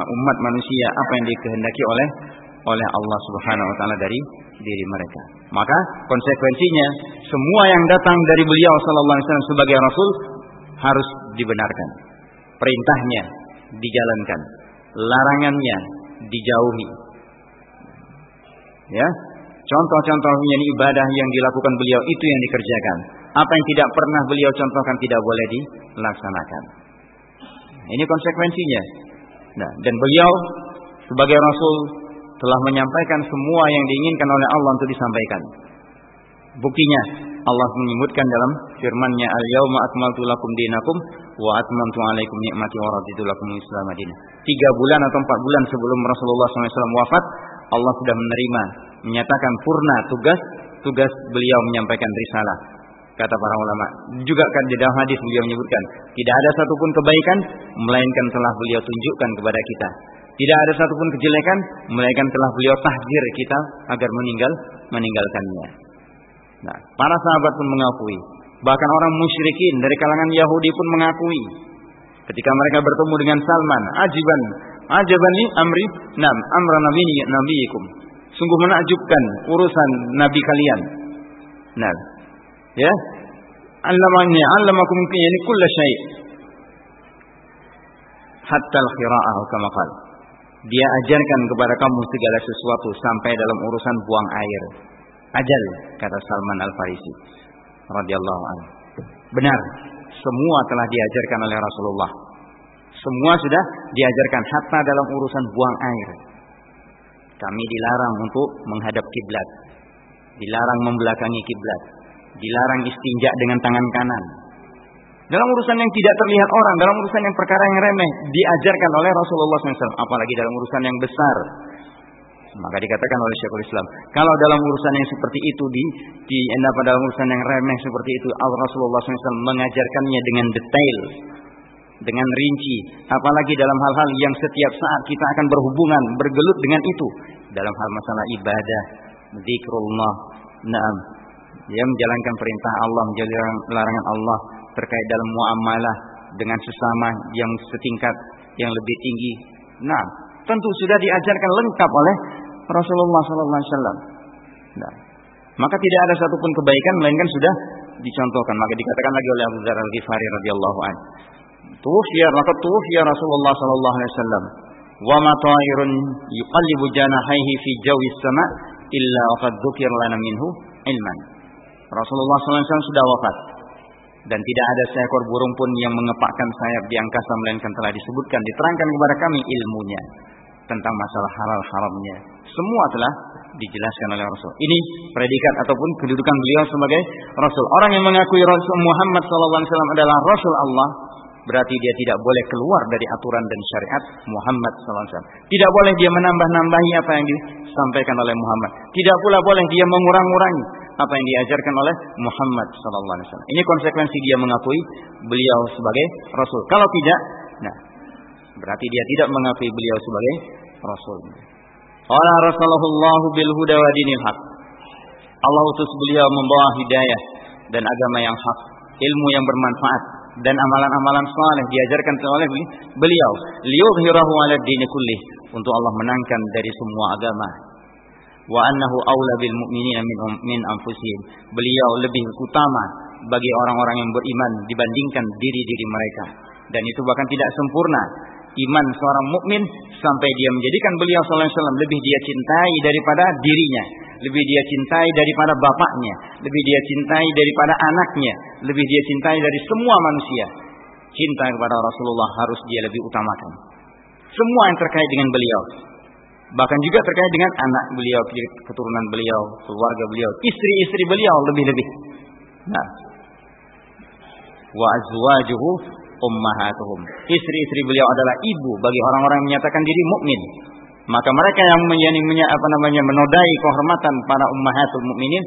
umat manusia apa yang dikehendaki oleh oleh Allah Subhanahu wa taala dari diri mereka. Maka konsekuensinya semua yang datang dari beliau sallallahu sebagai rasul harus dibenarkan. Perintahnya dijalankan, larangannya dijauhi. Ya, contoh-contoh yang ibadah yang dilakukan beliau itu yang dikerjakan. Apa yang tidak pernah beliau contohkan tidak boleh dilaksanakan. Ini konsekuensinya. Nah, dan beliau sebagai rasul telah menyampaikan semua yang diinginkan oleh Allah untuk disampaikan. Buktinya Allah menyebutkan dalam firman-Nya Al-yauma akmaltu lakum dinakum wa atmamtu alaikum ni'mati wa raditu lakum Islam Tiga bulan atau empat bulan sebelum Rasulullah SAW wafat, Allah sudah menerima, menyatakan purna tugas tugas beliau menyampaikan risalah. Kata para ulama. Juga kan di dalam hadis beliau menyebutkan, tidak ada satupun kebaikan melainkan telah beliau tunjukkan kepada kita. Tidak ada satupun kejelekan melainkan telah beliau tahzir kita agar meninggal meninggalkannya. Nah, para sahabat pun mengakui, bahkan orang musyrikin dari kalangan Yahudi pun mengakui ketika mereka bertemu dengan Salman, ajiban, ajaban li amri, nam, amra nabi nabiyikum. Sungguh menakjubkan urusan nabi kalian. Nah, ya. Allamani, allamakum yani kulla syai' hatta al-qira'ah kama qala. Dia ajarkan kepada kamu segala sesuatu sampai dalam urusan buang air. Ajal kata Salman Al Farisi radhiyallahu anhu. Benar, semua telah diajarkan oleh Rasulullah. Semua sudah diajarkan hatta dalam urusan buang air. Kami dilarang untuk menghadap kiblat. Dilarang membelakangi kiblat. Dilarang istinja dengan tangan kanan. Dalam urusan yang tidak terlihat orang, dalam urusan yang perkara yang remeh, diajarkan oleh Rasulullah SAW. Apalagi dalam urusan yang besar. Maka dikatakan oleh Syekhul Islam, kalau dalam urusan yang seperti itu di, di dalam urusan yang remeh seperti itu, Rasulullah SAW mengajarkannya dengan detail, dengan rinci, apalagi dalam hal-hal yang setiap saat kita akan berhubungan, bergelut dengan itu, dalam hal masalah ibadah, zikrullah, naam, dia menjalankan perintah Allah, menjalankan larangan Allah, terkait dalam muamalah dengan sesama yang setingkat yang lebih tinggi. Nah, tentu sudah diajarkan lengkap oleh Rasulullah sallallahu alaihi wasallam. Nah, maka tidak ada satupun kebaikan melainkan sudah dicontohkan. Maka dikatakan lagi oleh Abu Dzar Al-Ghifari radhiyallahu anhu. Tuwfiya maka tuwfiya Rasulullah sallallahu alaihi wasallam. Wa ma ta'irun yuqallibu janahaihi fi jawi sama illa waqad dzukira lana minhu ilman. Rasulullah sallallahu alaihi wasallam sudah wafat dan tidak ada seekor burung pun yang mengepakkan sayap di angkasa melainkan telah disebutkan diterangkan kepada kami ilmunya tentang masalah halal haramnya semua telah dijelaskan oleh Rasul ini predikat ataupun kedudukan beliau sebagai Rasul orang yang mengakui Rasul Muhammad SAW adalah Rasul Allah berarti dia tidak boleh keluar dari aturan dan syariat Muhammad SAW. Tidak boleh dia menambah-nambahi apa yang disampaikan oleh Muhammad. Tidak pula boleh dia mengurang-urangi apa yang diajarkan oleh Muhammad SAW. Ini konsekuensi dia mengakui beliau sebagai Rasul. Kalau tidak, nah berarti dia tidak mengakui beliau sebagai Rasul. Allah Rasulullah bil huda wa dinil haq. Allah utus beliau membawa hidayah dan agama yang hak, ilmu yang bermanfaat dan amalan-amalan saleh diajarkan oleh beliau. Liyudhhirahu 'ala dini kulli untuk Allah menangkan dari semua agama. Wa annahu aula bil mu'minina min min anfusihim. Beliau lebih utama bagi orang-orang yang beriman dibandingkan diri-diri mereka. Dan itu bahkan tidak sempurna. Iman seorang mukmin sampai dia menjadikan beliau sallallahu alaihi wasallam lebih dia cintai daripada dirinya, lebih dia cintai daripada bapaknya, lebih dia cintai daripada anaknya, lebih dia cintai dari semua manusia. Cinta kepada Rasulullah harus dia lebih utamakan. Semua yang terkait dengan beliau. Bahkan juga terkait dengan anak beliau, keturunan beliau, keluarga beliau, istri-istri beliau lebih-lebih. Nah, wa azwajuhu ummahatuhum. Istri-istri beliau adalah ibu bagi orang-orang yang menyatakan diri mukmin. Maka mereka yang menyanyi apa namanya menodai kehormatan para ummahatul mukminin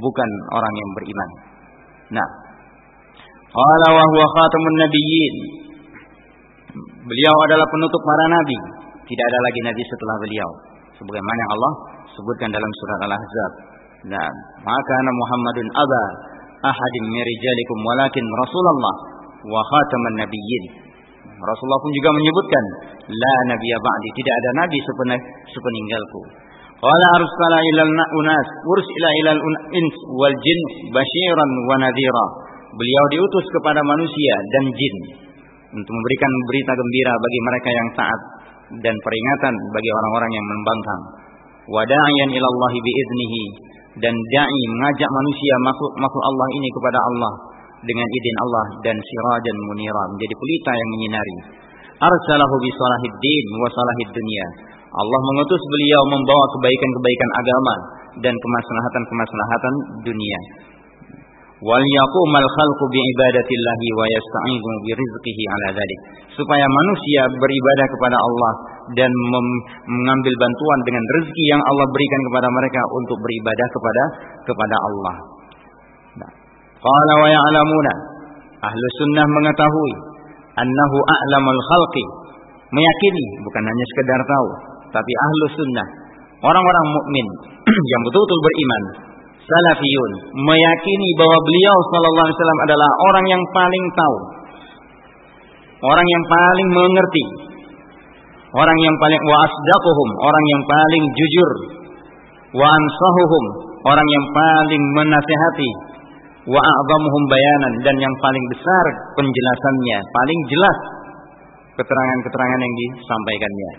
bukan orang yang beriman. Nah, qala wa huwa khatamun nabiyyin. Beliau adalah penutup para nabi. Tidak ada lagi nabi setelah beliau. Sebagaimana Allah sebutkan dalam surat Al-Ahzab. Nah, maka Muhammadun aba ahadim min walakin Rasulullah wa khataman nabiyyin. Rasulullah pun juga menyebutkan la nabiyya ba'di, tidak ada nabi sepeninggalku. Qala arsala ilal unas ursila ilal ins wal jin basyiran wa nadhira. Beliau diutus kepada manusia dan jin untuk memberikan berita gembira bagi mereka yang taat dan peringatan bagi orang-orang yang membangkang. Wada'iyan ilallahi biiznihi dan dai mengajak manusia makhluk makhluk Allah ini kepada Allah dengan izin Allah dan sirajan munira menjadi pelita yang menyinari. Arsalahu bi salahid din wa salahid dunya. Allah mengutus beliau membawa kebaikan-kebaikan agama dan kemaslahatan-kemaslahatan dunia. Wal yaqumal khalqu bi ibadatillahi wa yasta'inu bi rizqihi ala dzalik. Supaya manusia beribadah kepada Allah dan mengambil bantuan dengan rezeki yang Allah berikan kepada mereka untuk beribadah kepada kepada Allah. Qala wa ya'lamuna. Ahlu sunnah mengetahui. Annahu a'lamul khalqi. meyakini bukan hanya sekedar tahu, tapi ahlu sunnah, orang-orang mukmin yang betul-betul beriman, salafiyun, meyakini bahwa beliau wasallam adalah orang yang paling tahu, orang yang paling mengerti, orang yang paling wa asdaquhum, orang yang paling jujur, wa ansahuhum, orang yang paling menasehati, wa a'zamuhum bayanan dan yang paling besar penjelasannya, paling jelas keterangan-keterangan yang disampaikannya.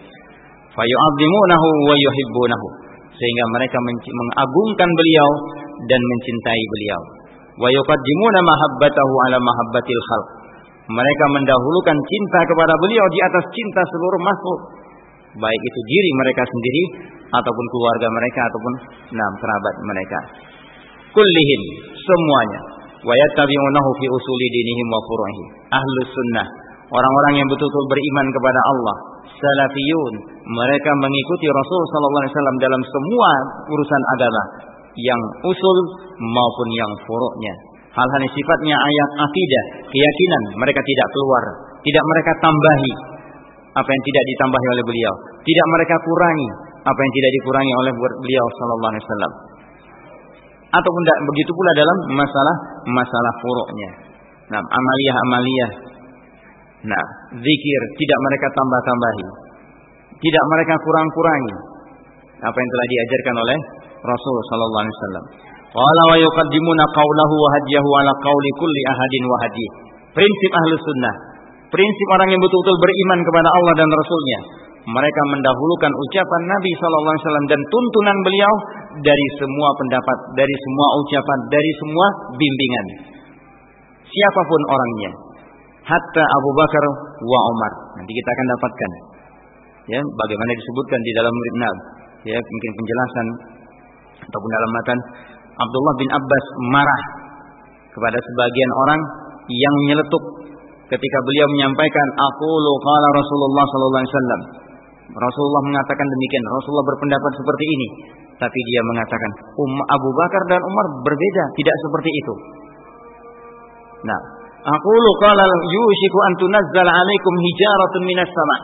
Fayu'azzimunahu wa yuhibbunahu. Sehingga mereka mengagungkan beliau dan mencintai beliau. Wa yuqaddimuna mahabbatahu ala mahabbatil khalq. Mereka mendahulukan cinta kepada beliau di atas cinta seluruh makhluk. Baik itu diri mereka sendiri ataupun keluarga mereka ataupun enam kerabat mereka. Kullihim semuanya. Wa yattabi'unahu fi usuli dinihim wa furuhi. Ahlus sunnah. Orang-orang yang betul-betul beriman kepada Allah, salafiyun, mereka mengikuti Rasul sallallahu alaihi wasallam dalam semua urusan agama, yang usul maupun yang furuknya. Hal-hal yang sifatnya ayat akidah, keyakinan, mereka tidak keluar, tidak mereka tambahi apa yang tidak ditambahi oleh beliau, tidak mereka kurangi apa yang tidak dikurangi oleh beliau sallallahu alaihi wasallam. Ataupun tidak begitu pula dalam masalah masalah furuknya. Nah, amaliyah-amaliyah Nah, zikir tidak mereka tambah-tambahi. Tidak mereka kurang-kurangi. Apa yang telah diajarkan oleh Rasul sallallahu alaihi wasallam. Qala wa yuqaddimuna qawlahu wa ala qawli kulli ahadin wa. Prinsip ahlu sunnah. Prinsip orang yang betul-betul beriman kepada Allah dan Rasulnya. Mereka mendahulukan ucapan Nabi Sallallahu Alaihi Wasallam dan tuntunan beliau dari semua pendapat, dari semua ucapan, dari semua bimbingan. Siapa pun orangnya, hatta Abu Bakar wa Umar. Nanti kita akan dapatkan ya bagaimana disebutkan di dalam Ibn ya mungkin penjelasan ataupun dalam matan Abdullah bin Abbas marah kepada sebagian orang yang menyeletuk ketika beliau menyampaikan aku qala Rasulullah sallallahu alaihi wasallam. Rasulullah mengatakan demikian, Rasulullah berpendapat seperti ini, tapi dia mengatakan um, Abu Bakar dan Umar berbeda, tidak seperti itu. Nah, Aqulu qala yushiku an tunazzala alaikum hijaratun minas sama.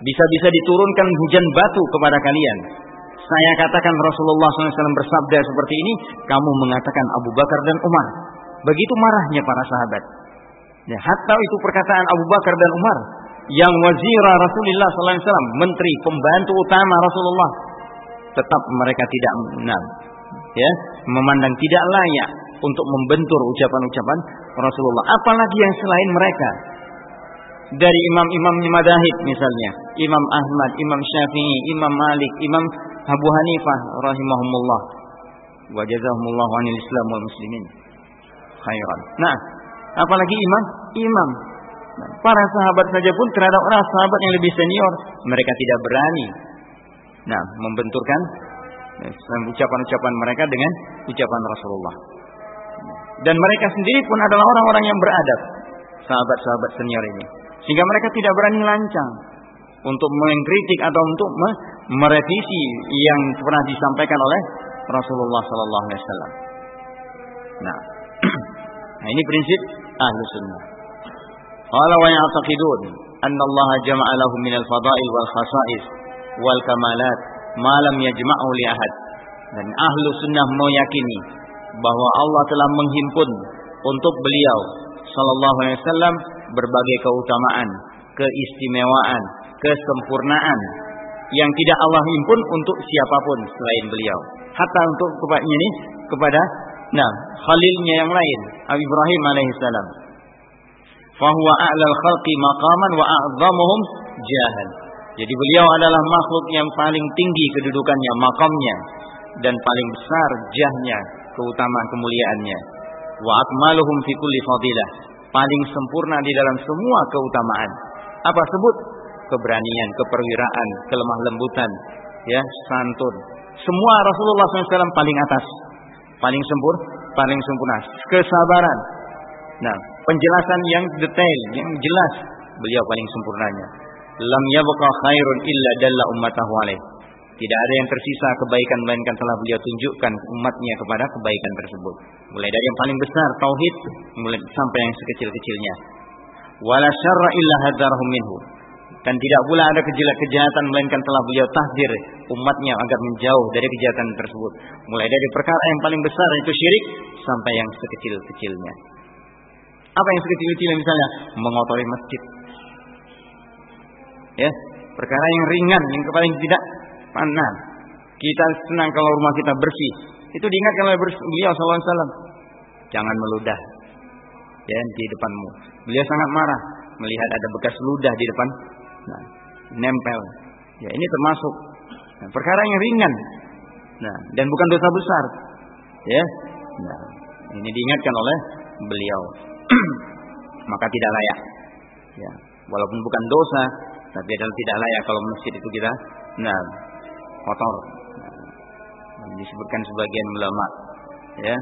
Bisa-bisa diturunkan hujan batu kepada kalian. Saya katakan Rasulullah SAW bersabda seperti ini, kamu mengatakan Abu Bakar dan Umar. Begitu marahnya para sahabat. Ya, hatta itu perkataan Abu Bakar dan Umar yang wazira Rasulullah SAW, menteri pembantu utama Rasulullah, tetap mereka tidak benar, ya, memandang tidak layak untuk membentur ucapan-ucapan Rasulullah. Apalagi yang selain mereka. Dari imam-imam madahib misalnya. Imam Ahmad, Imam Syafi'i, Imam Malik, Imam Abu Hanifah rahimahumullah. Wa jazahumullah anil islam wal muslimin. Khairan. Nah, apalagi imam? Imam. Nah, para sahabat saja pun terhadap orang sahabat yang lebih senior, mereka tidak berani nah membenturkan eh, ucapan-ucapan mereka dengan ucapan Rasulullah. Dan mereka sendiri pun adalah orang-orang yang beradab. Sahabat-sahabat senior ini. Sehingga mereka tidak berani lancang. Untuk mengkritik atau untuk merevisi yang pernah disampaikan oleh Rasulullah Sallallahu Alaihi Wasallam. Nah, nah ini prinsip ahlu sunnah. Qala wa ya'taqidun anna Allah jama'a min al-fada'il wal khasa'is wal kamalat ma lam yajma'u li ahad. Dan ahlu sunnah meyakini bahwa Allah telah menghimpun untuk beliau sallallahu alaihi wasallam berbagai keutamaan, keistimewaan, kesempurnaan yang tidak Allah himpun untuk siapa pun selain beliau. Hatta untuk kepada ini kepada nah khalilnya yang lain, Abi Ibrahim alaihissalam. Fahuwa a'lal khalqi maqaman wa a'zamuhum jahal. Jadi beliau adalah makhluk yang paling tinggi kedudukannya, makamnya dan paling besar jahnya, keutamaan kemuliaannya. Wa akmaluhum fi kulli fadilah. Paling sempurna di dalam semua keutamaan. Apa sebut? Keberanian, keperwiraan, kelemah lembutan, ya, santun. Semua Rasulullah SAW paling atas. Paling sempurna, paling sempurna. Kesabaran. Nah, penjelasan yang detail, yang jelas, beliau paling sempurnanya. Lam yabqa khairun illa dalla ummatahu alaih. Tidak ada yang tersisa kebaikan melainkan telah beliau tunjukkan umatnya kepada kebaikan tersebut. Mulai dari yang paling besar tauhid mulai sampai yang sekecil-kecilnya. Wala syarra illa hadarahum minhu. dan tidak pula ada kejahatan melainkan telah beliau tahdir umatnya agar menjauh dari kejahatan tersebut. Mulai dari perkara yang paling besar itu syirik sampai yang sekecil-kecilnya. Apa yang sekecil-kecilnya misalnya mengotori masjid. Ya, perkara yang ringan yang paling tidak panas. Kita senang kalau rumah kita bersih. Itu diingatkan oleh beliau SAW. Jangan meludah ya di depanmu. Beliau sangat marah melihat ada bekas ludah di depan Nah, nempel. Ya, ini termasuk nah, perkara yang ringan. Nah, dan bukan dosa besar. Ya. Nah, ini diingatkan oleh beliau. Maka tidak layak. Ya, walaupun bukan dosa, tapi adalah tidak layak kalau masjid itu kita nah kotor. Nah, disebutkan sebagian ulama ya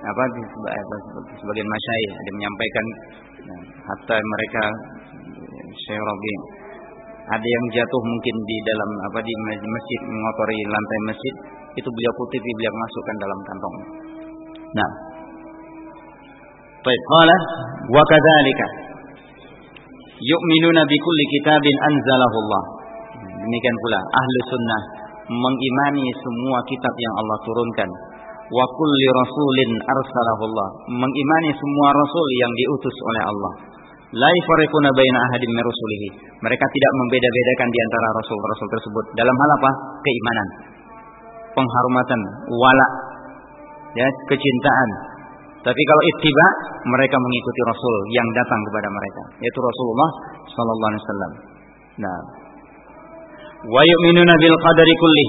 apa sebagian masyayikh ada menyampaikan nah, hatta mereka Syekh Rabi ada yang jatuh mungkin di dalam apa di masjid mengotori lantai masjid itu beliau kutip beliau masukkan dalam kantong. Nah. Baik, qala wa kadzalika yu'minuna bi kulli kitabin anzalahu Allah. Demikian pula ahlu sunnah mengimani semua kitab yang Allah turunkan. Wa kulli rasulin arsalahu Allah. Mengimani semua rasul yang diutus oleh Allah la yafariquna baina ahadin min rusulihi. Mereka tidak membeda-bedakan di antara rasul-rasul tersebut dalam hal apa? Keimanan, penghormatan, wala, ya, kecintaan. Tapi kalau ittiba, mereka mengikuti rasul yang datang kepada mereka, yaitu Rasulullah sallallahu alaihi wasallam. Nah, wa yu'minuna bil qadari kulli.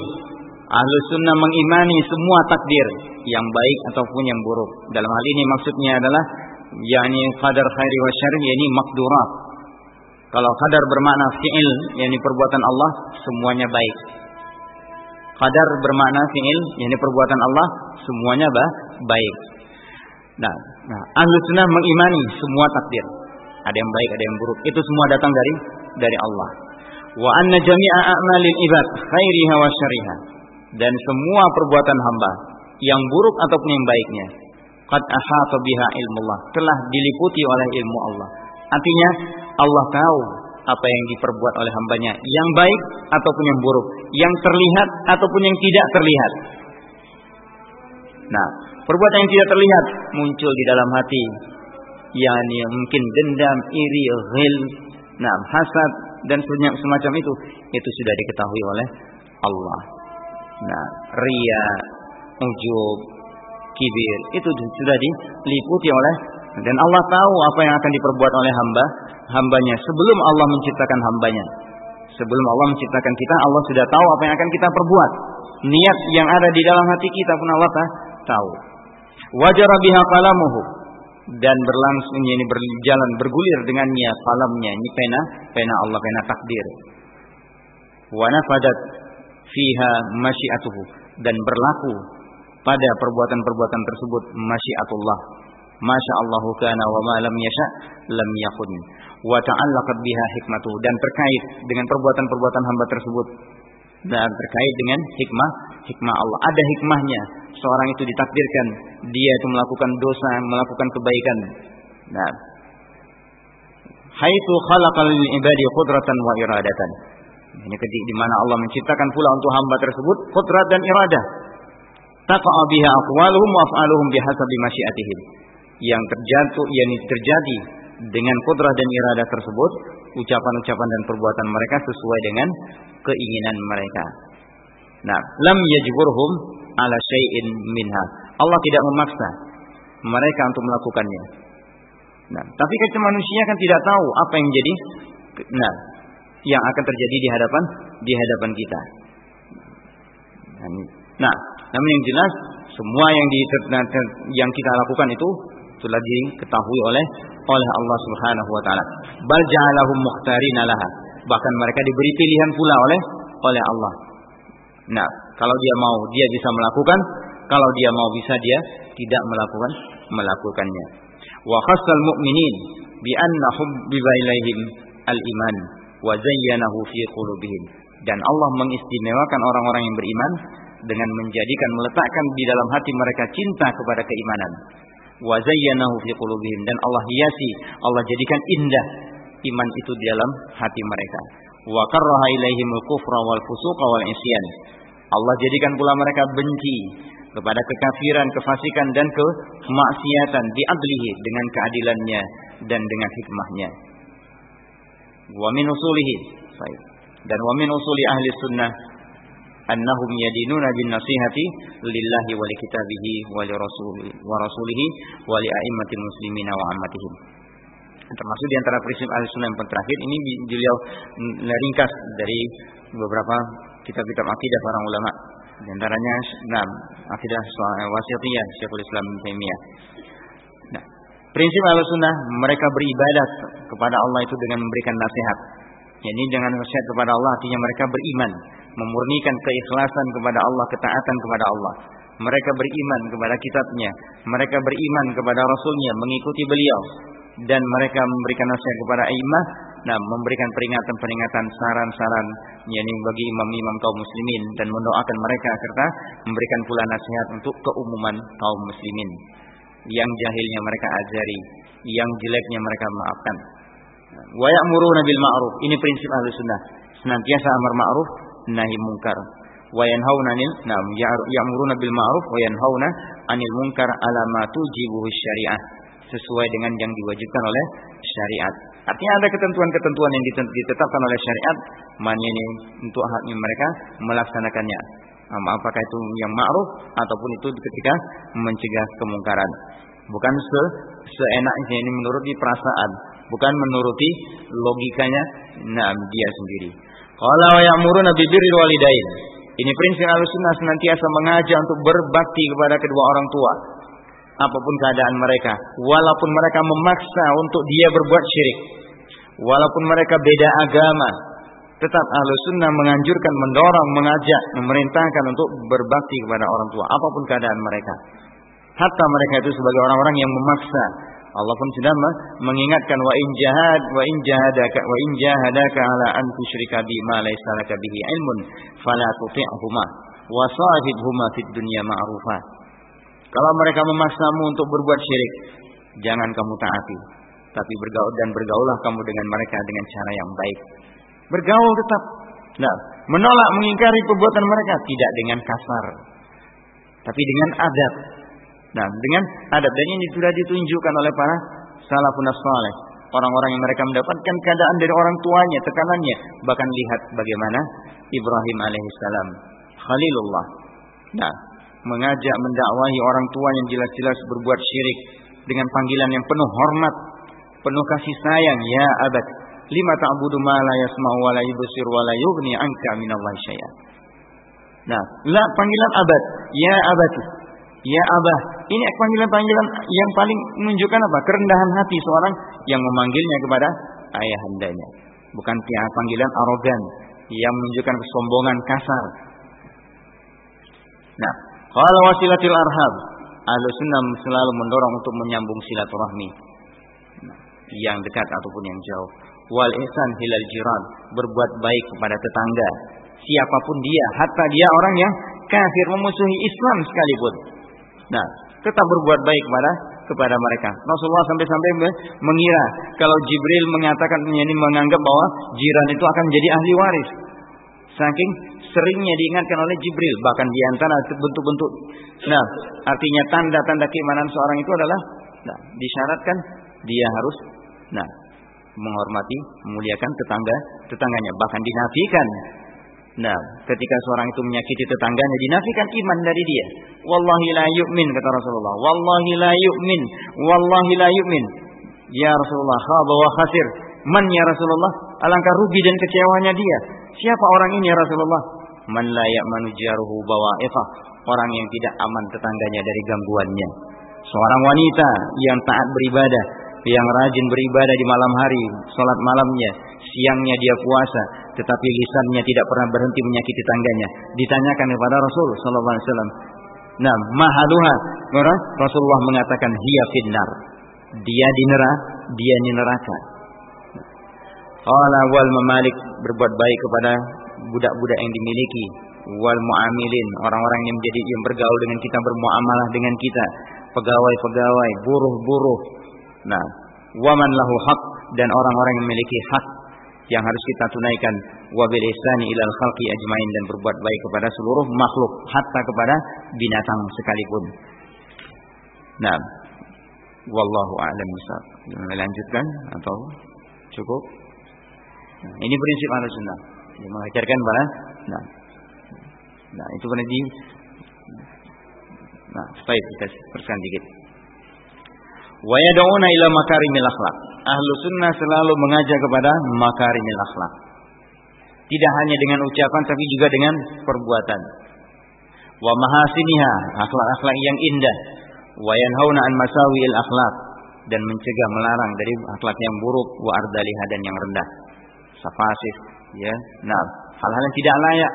Ahlu sunnah mengimani semua takdir yang baik ataupun yang buruk. Dalam hal ini maksudnya adalah yakni qadar khairi wa syarri yakni makdurat. Kalau qadar bermakna fi'il yakni perbuatan Allah semuanya baik. Qadar bermakna fi'il yakni perbuatan Allah semuanya baik. Nah, nah ahlu sunnah mengimani semua takdir. Ada yang baik, ada yang buruk. Itu semua datang dari dari Allah. Wa anna jami'a a'malil ibad khairiha wa syarriha. Dan semua perbuatan hamba yang buruk ataupun yang baiknya qad ahata biha ilmullah, telah diliputi oleh ilmu Allah. Artinya Allah tahu apa yang diperbuat oleh hambanya, yang baik ataupun yang buruk, yang terlihat ataupun yang tidak terlihat. Nah, perbuatan yang tidak terlihat muncul di dalam hati, yakni mungkin dendam, iri, ghil, nah, hasad dan semacam itu, itu sudah diketahui oleh Allah. Nah, ria, ujub, kibir itu sudah diliputi oleh dan Allah tahu apa yang akan diperbuat oleh hamba hambanya. Sebelum Allah menciptakan hambanya. Sebelum Allah menciptakan kita Allah sudah tahu apa yang akan kita perbuat. Niat yang ada di dalam hati kita pun Allah tahu wajara biha qalamuhu. Dan berlangsung ini berjalan bergulir dengannya kalamnya ini pena pena Allah pena takdir. Wa nafadat fiha masyiatuhu. Dan berlaku pada perbuatan-perbuatan tersebut masyiatullah. Masya Allah kana wa ma lam yasha lam yakun. Wa ta'allaqat biha hikmatu dan terkait dengan perbuatan-perbuatan hamba tersebut. Dan terkait dengan hikmah hikmah Allah. Ada hikmahnya seorang itu ditakdirkan dia itu melakukan dosa melakukan kebaikan. Nah haitsu khalaqal ibadi qudratan wa iradatan. Ini ketika di mana Allah menciptakan pula untuk hamba tersebut kudrat dan iradah. Taqa'a biha aqwaluhum wa af'aluhum bihasabi masyiatihim. Yang terjatuh yang terjadi dengan kudrah dan iradah tersebut, ucapan-ucapan dan perbuatan mereka sesuai dengan keinginan mereka. Nah, lam yajburhum ala syai'in minha. Allah tidak memaksa mereka untuk melakukannya. Nah, tapi kita manusia kan tidak tahu apa yang jadi nah, yang akan terjadi di hadapan di hadapan kita. Nah, namun yang jelas semua yang di yang kita lakukan itu sudah diketahui oleh oleh Allah Subhanahu wa taala. Bal ja'alahum mukhtarina laha. Bahkan mereka diberi pilihan pula oleh oleh Allah. Nah, kalau dia mau dia bisa melakukan, kalau dia mau bisa dia tidak melakukan melakukannya. Wa khassal mu'minin bi anna hubbiba ilaihim al-iman wa zayyanahu fi qulubihim. Dan Allah mengistimewakan orang-orang yang beriman dengan menjadikan meletakkan di dalam hati mereka cinta kepada keimanan. Wa zayyanahu fi qulubihim dan Allah hiasi, Allah jadikan indah iman itu di dalam hati mereka. Wa karraha ilaihimul kufra wal fusuqa wal isyan. Allah jadikan pula mereka benci kepada kekafiran, kefasikan dan kemaksiatan diadlihi dengan keadilannya dan dengan hikmahnya. Wa min usulihi. Dan wa min usuli ahli sunnah annahum yadinuna bin nasihati lillahi wa likitabihi wa li wa rasulihi wa li a'immatil muslimina wa ammatihim. Termasuk di antara prinsip ahli sunnah yang terakhir ini beliau ringkas dari beberapa kitab-kitab akidah para ulama. Di antaranya enam akidah wasitiyah Syekhul Islam Taimiyah. Nah, prinsip ahli sunnah mereka beribadat kepada Allah itu dengan memberikan nasihat. Yani dengan nasihat kepada Allah artinya mereka beriman memurnikan keikhlasan kepada Allah, ketaatan kepada Allah. Mereka beriman kepada kitabnya, mereka beriman kepada rasulnya, mengikuti beliau dan mereka memberikan nasihat kepada imam, nah memberikan peringatan-peringatan, saran-saran yakni bagi imam-imam kaum muslimin dan mendoakan mereka serta memberikan pula nasihat untuk keumuman kaum muslimin. Yang jahilnya mereka ajari, yang jeleknya mereka maafkan. Wa ya'muruna bil ma'ruf. Ini prinsip Ahlus Sunnah. Senantiasa amar ma'ruf nahi mungkar wa yanhauna 'anil nam ya'muruna bil ma'ruf wa yanhauna 'anil munkar ala ma tujibuhu syariah sesuai dengan yang diwajibkan oleh syariat. Artinya ada ketentuan-ketentuan yang ditetapkan oleh syariat, mana ini untuk haknya mereka melaksanakannya. Apakah itu yang ma'ruf ataupun itu ketika mencegah kemungkaran. Bukan se seenaknya ini menurut perasaan, bukan menuruti logikanya nah dia sendiri. Qala wa ya'muruna bi birril walidain. Ini prinsip Ahlussunnah senantiasa mengajak untuk berbakti kepada kedua orang tua. Apa pun keadaan mereka, walaupun mereka memaksa untuk dia berbuat syirik. Walaupun mereka beda agama, tetap Ahlussunnah menganjurkan, mendorong, mengajak, memerintahkan untuk berbakti kepada orang tua apa pun keadaan mereka. Hatta mereka itu sebagai orang-orang yang memaksa Allah pun sudah mengingatkan wa in jahad wa in jahadaka wa in jahadaka ala an tusyrika bi ma laysa bihi ilmun fala tuti'huma wa sahibhuma fid dunya ma'rufa. Kalau mereka memaksamu untuk berbuat syirik, jangan kamu taati, tapi bergaul dan bergaulah kamu dengan mereka dengan cara yang baik. Bergaul tetap. Nah, menolak mengingkari perbuatan mereka tidak dengan kasar, tapi dengan adab, Nah, dengan adab dan ini sudah ditunjukkan oleh para salafun saleh. Orang-orang yang mereka mendapatkan keadaan dari orang tuanya, tekanannya. Bahkan lihat bagaimana Ibrahim alaihissalam, Khalilullah. Nah, mengajak mendakwahi orang tua yang jelas-jelas berbuat syirik dengan panggilan yang penuh hormat, penuh kasih sayang, ya abad. Lima ta'budu ma la yasma'u wa la yubsir wa la yughni anka minallahi syai'a. Nah, la panggilan abad, ya abad. Ya Abah, ini panggilan-panggilan yang paling menunjukkan apa? Kerendahan hati seorang yang memanggilnya kepada ayahandanya. Bukan panggilan arogan yang menunjukkan kesombongan kasar. Nah, kalau wasilatil arham, ahlu sunnah selalu mendorong untuk menyambung silaturahmi. Yang dekat ataupun yang jauh. Wal ihsan hilal jiran, berbuat baik kepada tetangga. Siapa pun dia, hatta dia orang yang kafir memusuhi Islam sekalipun Nah, tetap berbuat baik kepada kepada mereka. Rasulullah sampai-sampai mengira kalau Jibril mengatakan ini menganggap bahwa jiran itu akan menjadi ahli waris. Saking seringnya diingatkan oleh Jibril, bahkan di antara bentuk-bentuk nah, artinya tanda-tanda keimanan seorang itu adalah nah, disyaratkan dia harus nah, menghormati, memuliakan tetangga tetangganya, bahkan dinafikan Nah, ketika seorang itu menyakiti tetangganya dinafikan iman dari dia. Wallahi la yu'min kata Rasulullah. Wallahi la yu'min. Wallahi la yu'min. Ya Rasulullah, khaba wa khasir. Man ya Rasulullah? Alangkah rugi dan kecewanya dia. Siapa orang ini ya Rasulullah? Man la ya'manu jaruhu bawa'iqah. Orang yang tidak aman tetangganya dari gangguannya. Seorang wanita yang taat beribadah, yang rajin beribadah di malam hari, salat malamnya, siangnya dia puasa, tetapi lisannya tidak pernah berhenti menyakiti tangganya. Ditanyakan kepada Rasul sallallahu alaihi wasallam. Nah, mahaluha. Rasulullah mengatakan hiya finnar. Dia di neraka, dia di neraka. Qala wal mamalik berbuat baik kepada budak-budak yang dimiliki wal muamilin orang-orang yang menjadi yang bergaul dengan kita bermuamalah dengan kita pegawai-pegawai buruh-buruh nah waman lahu hak dan orang-orang yang memiliki hak yang harus kita tunaikan wabil ihsani ilal khalqi ajmain dan berbuat baik kepada seluruh makhluk hatta kepada binatang sekalipun. Nah, wallahu a'lam bishawab. Lanjutkan atau cukup? Nah, ini prinsip Ahlussunnah. Mengajarkan pada nah. Nah, itu pernah di Nah, supaya kita teruskan dikit. Wa yad'una ila makarimil akhlak. Ahlu sunnah selalu mengajak kepada makarimil akhlak. Tidak hanya dengan ucapan tapi juga dengan perbuatan. Wa mahasiniha, akhlak-akhlak yang indah. Wa yanhauna an masawiil akhlak dan mencegah melarang dari akhlak yang buruk wa ardaliha dan yang rendah. Safasif, ya. Nah, hal-hal yang tidak layak.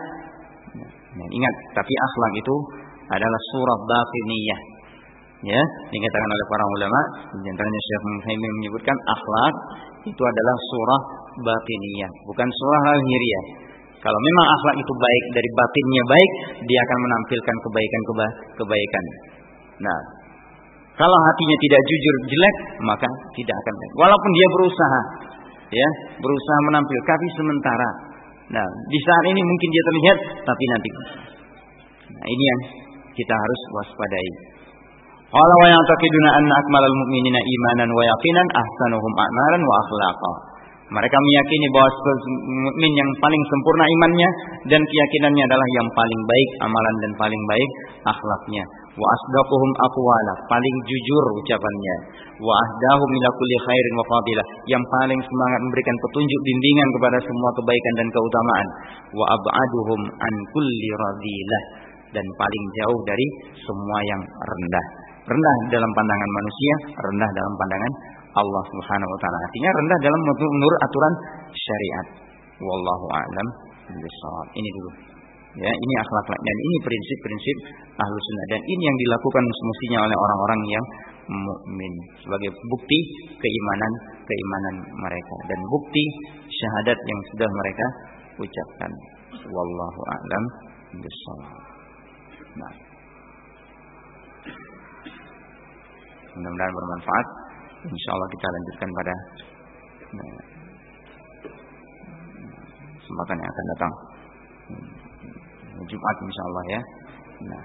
Nah, ingat, tapi akhlak itu adalah surah batiniyah. Ya dikatakan oleh para ulama di antaranya Syekh Muhammad menyebutkan akhlak itu adalah surah batiniyah bukan surah lahiriah. Kalau memang akhlak itu baik dari batinnya baik dia akan menampilkan kebaikan kebaikan. Nah kalau hatinya tidak jujur jelek maka tidak akan baik. Walaupun dia berusaha ya berusaha menampil. Tapi sementara. Nah di saat ini mungkin dia terlihat tapi nanti. Nah ini yang kita harus waspadai. Qala wa ya'taqiduna anna akmalal mu'minina imanan wa yaqinan ahsanuhum a'malan wa akhlaqa. Mereka meyakini bahwa mukmin yang paling sempurna imannya dan keyakinannya adalah yang paling baik amalan dan paling baik akhlaknya. Wa asdaquhum aqwala, paling jujur ucapannya. Wa ahdahum ila kulli khairin wa fadilah, yang paling semangat memberikan petunjuk bimbingan kepada semua kebaikan dan keutamaan. Wa ab'aduhum an kulli radilah dan paling jauh dari semua yang rendah rendah dalam pandangan manusia, rendah dalam pandangan Allah Subhanahu wa taala. Artinya rendah dalam menurut aturan syariat. Wallahu a'lam bishawab. Ini dulu. Ya, ini akhlak dan ini prinsip-prinsip ahlu sunnah dan ini yang dilakukan semestinya oleh orang-orang yang mukmin sebagai bukti keimanan keimanan mereka dan bukti syahadat yang sudah mereka ucapkan. Wallahu a'lam bishawab. Nah. Mudah-mudahan bermanfaat. Insya Allah kita lanjutkan pada nah, kesempatan yang akan datang. Jumat insya Allah ya. Nah,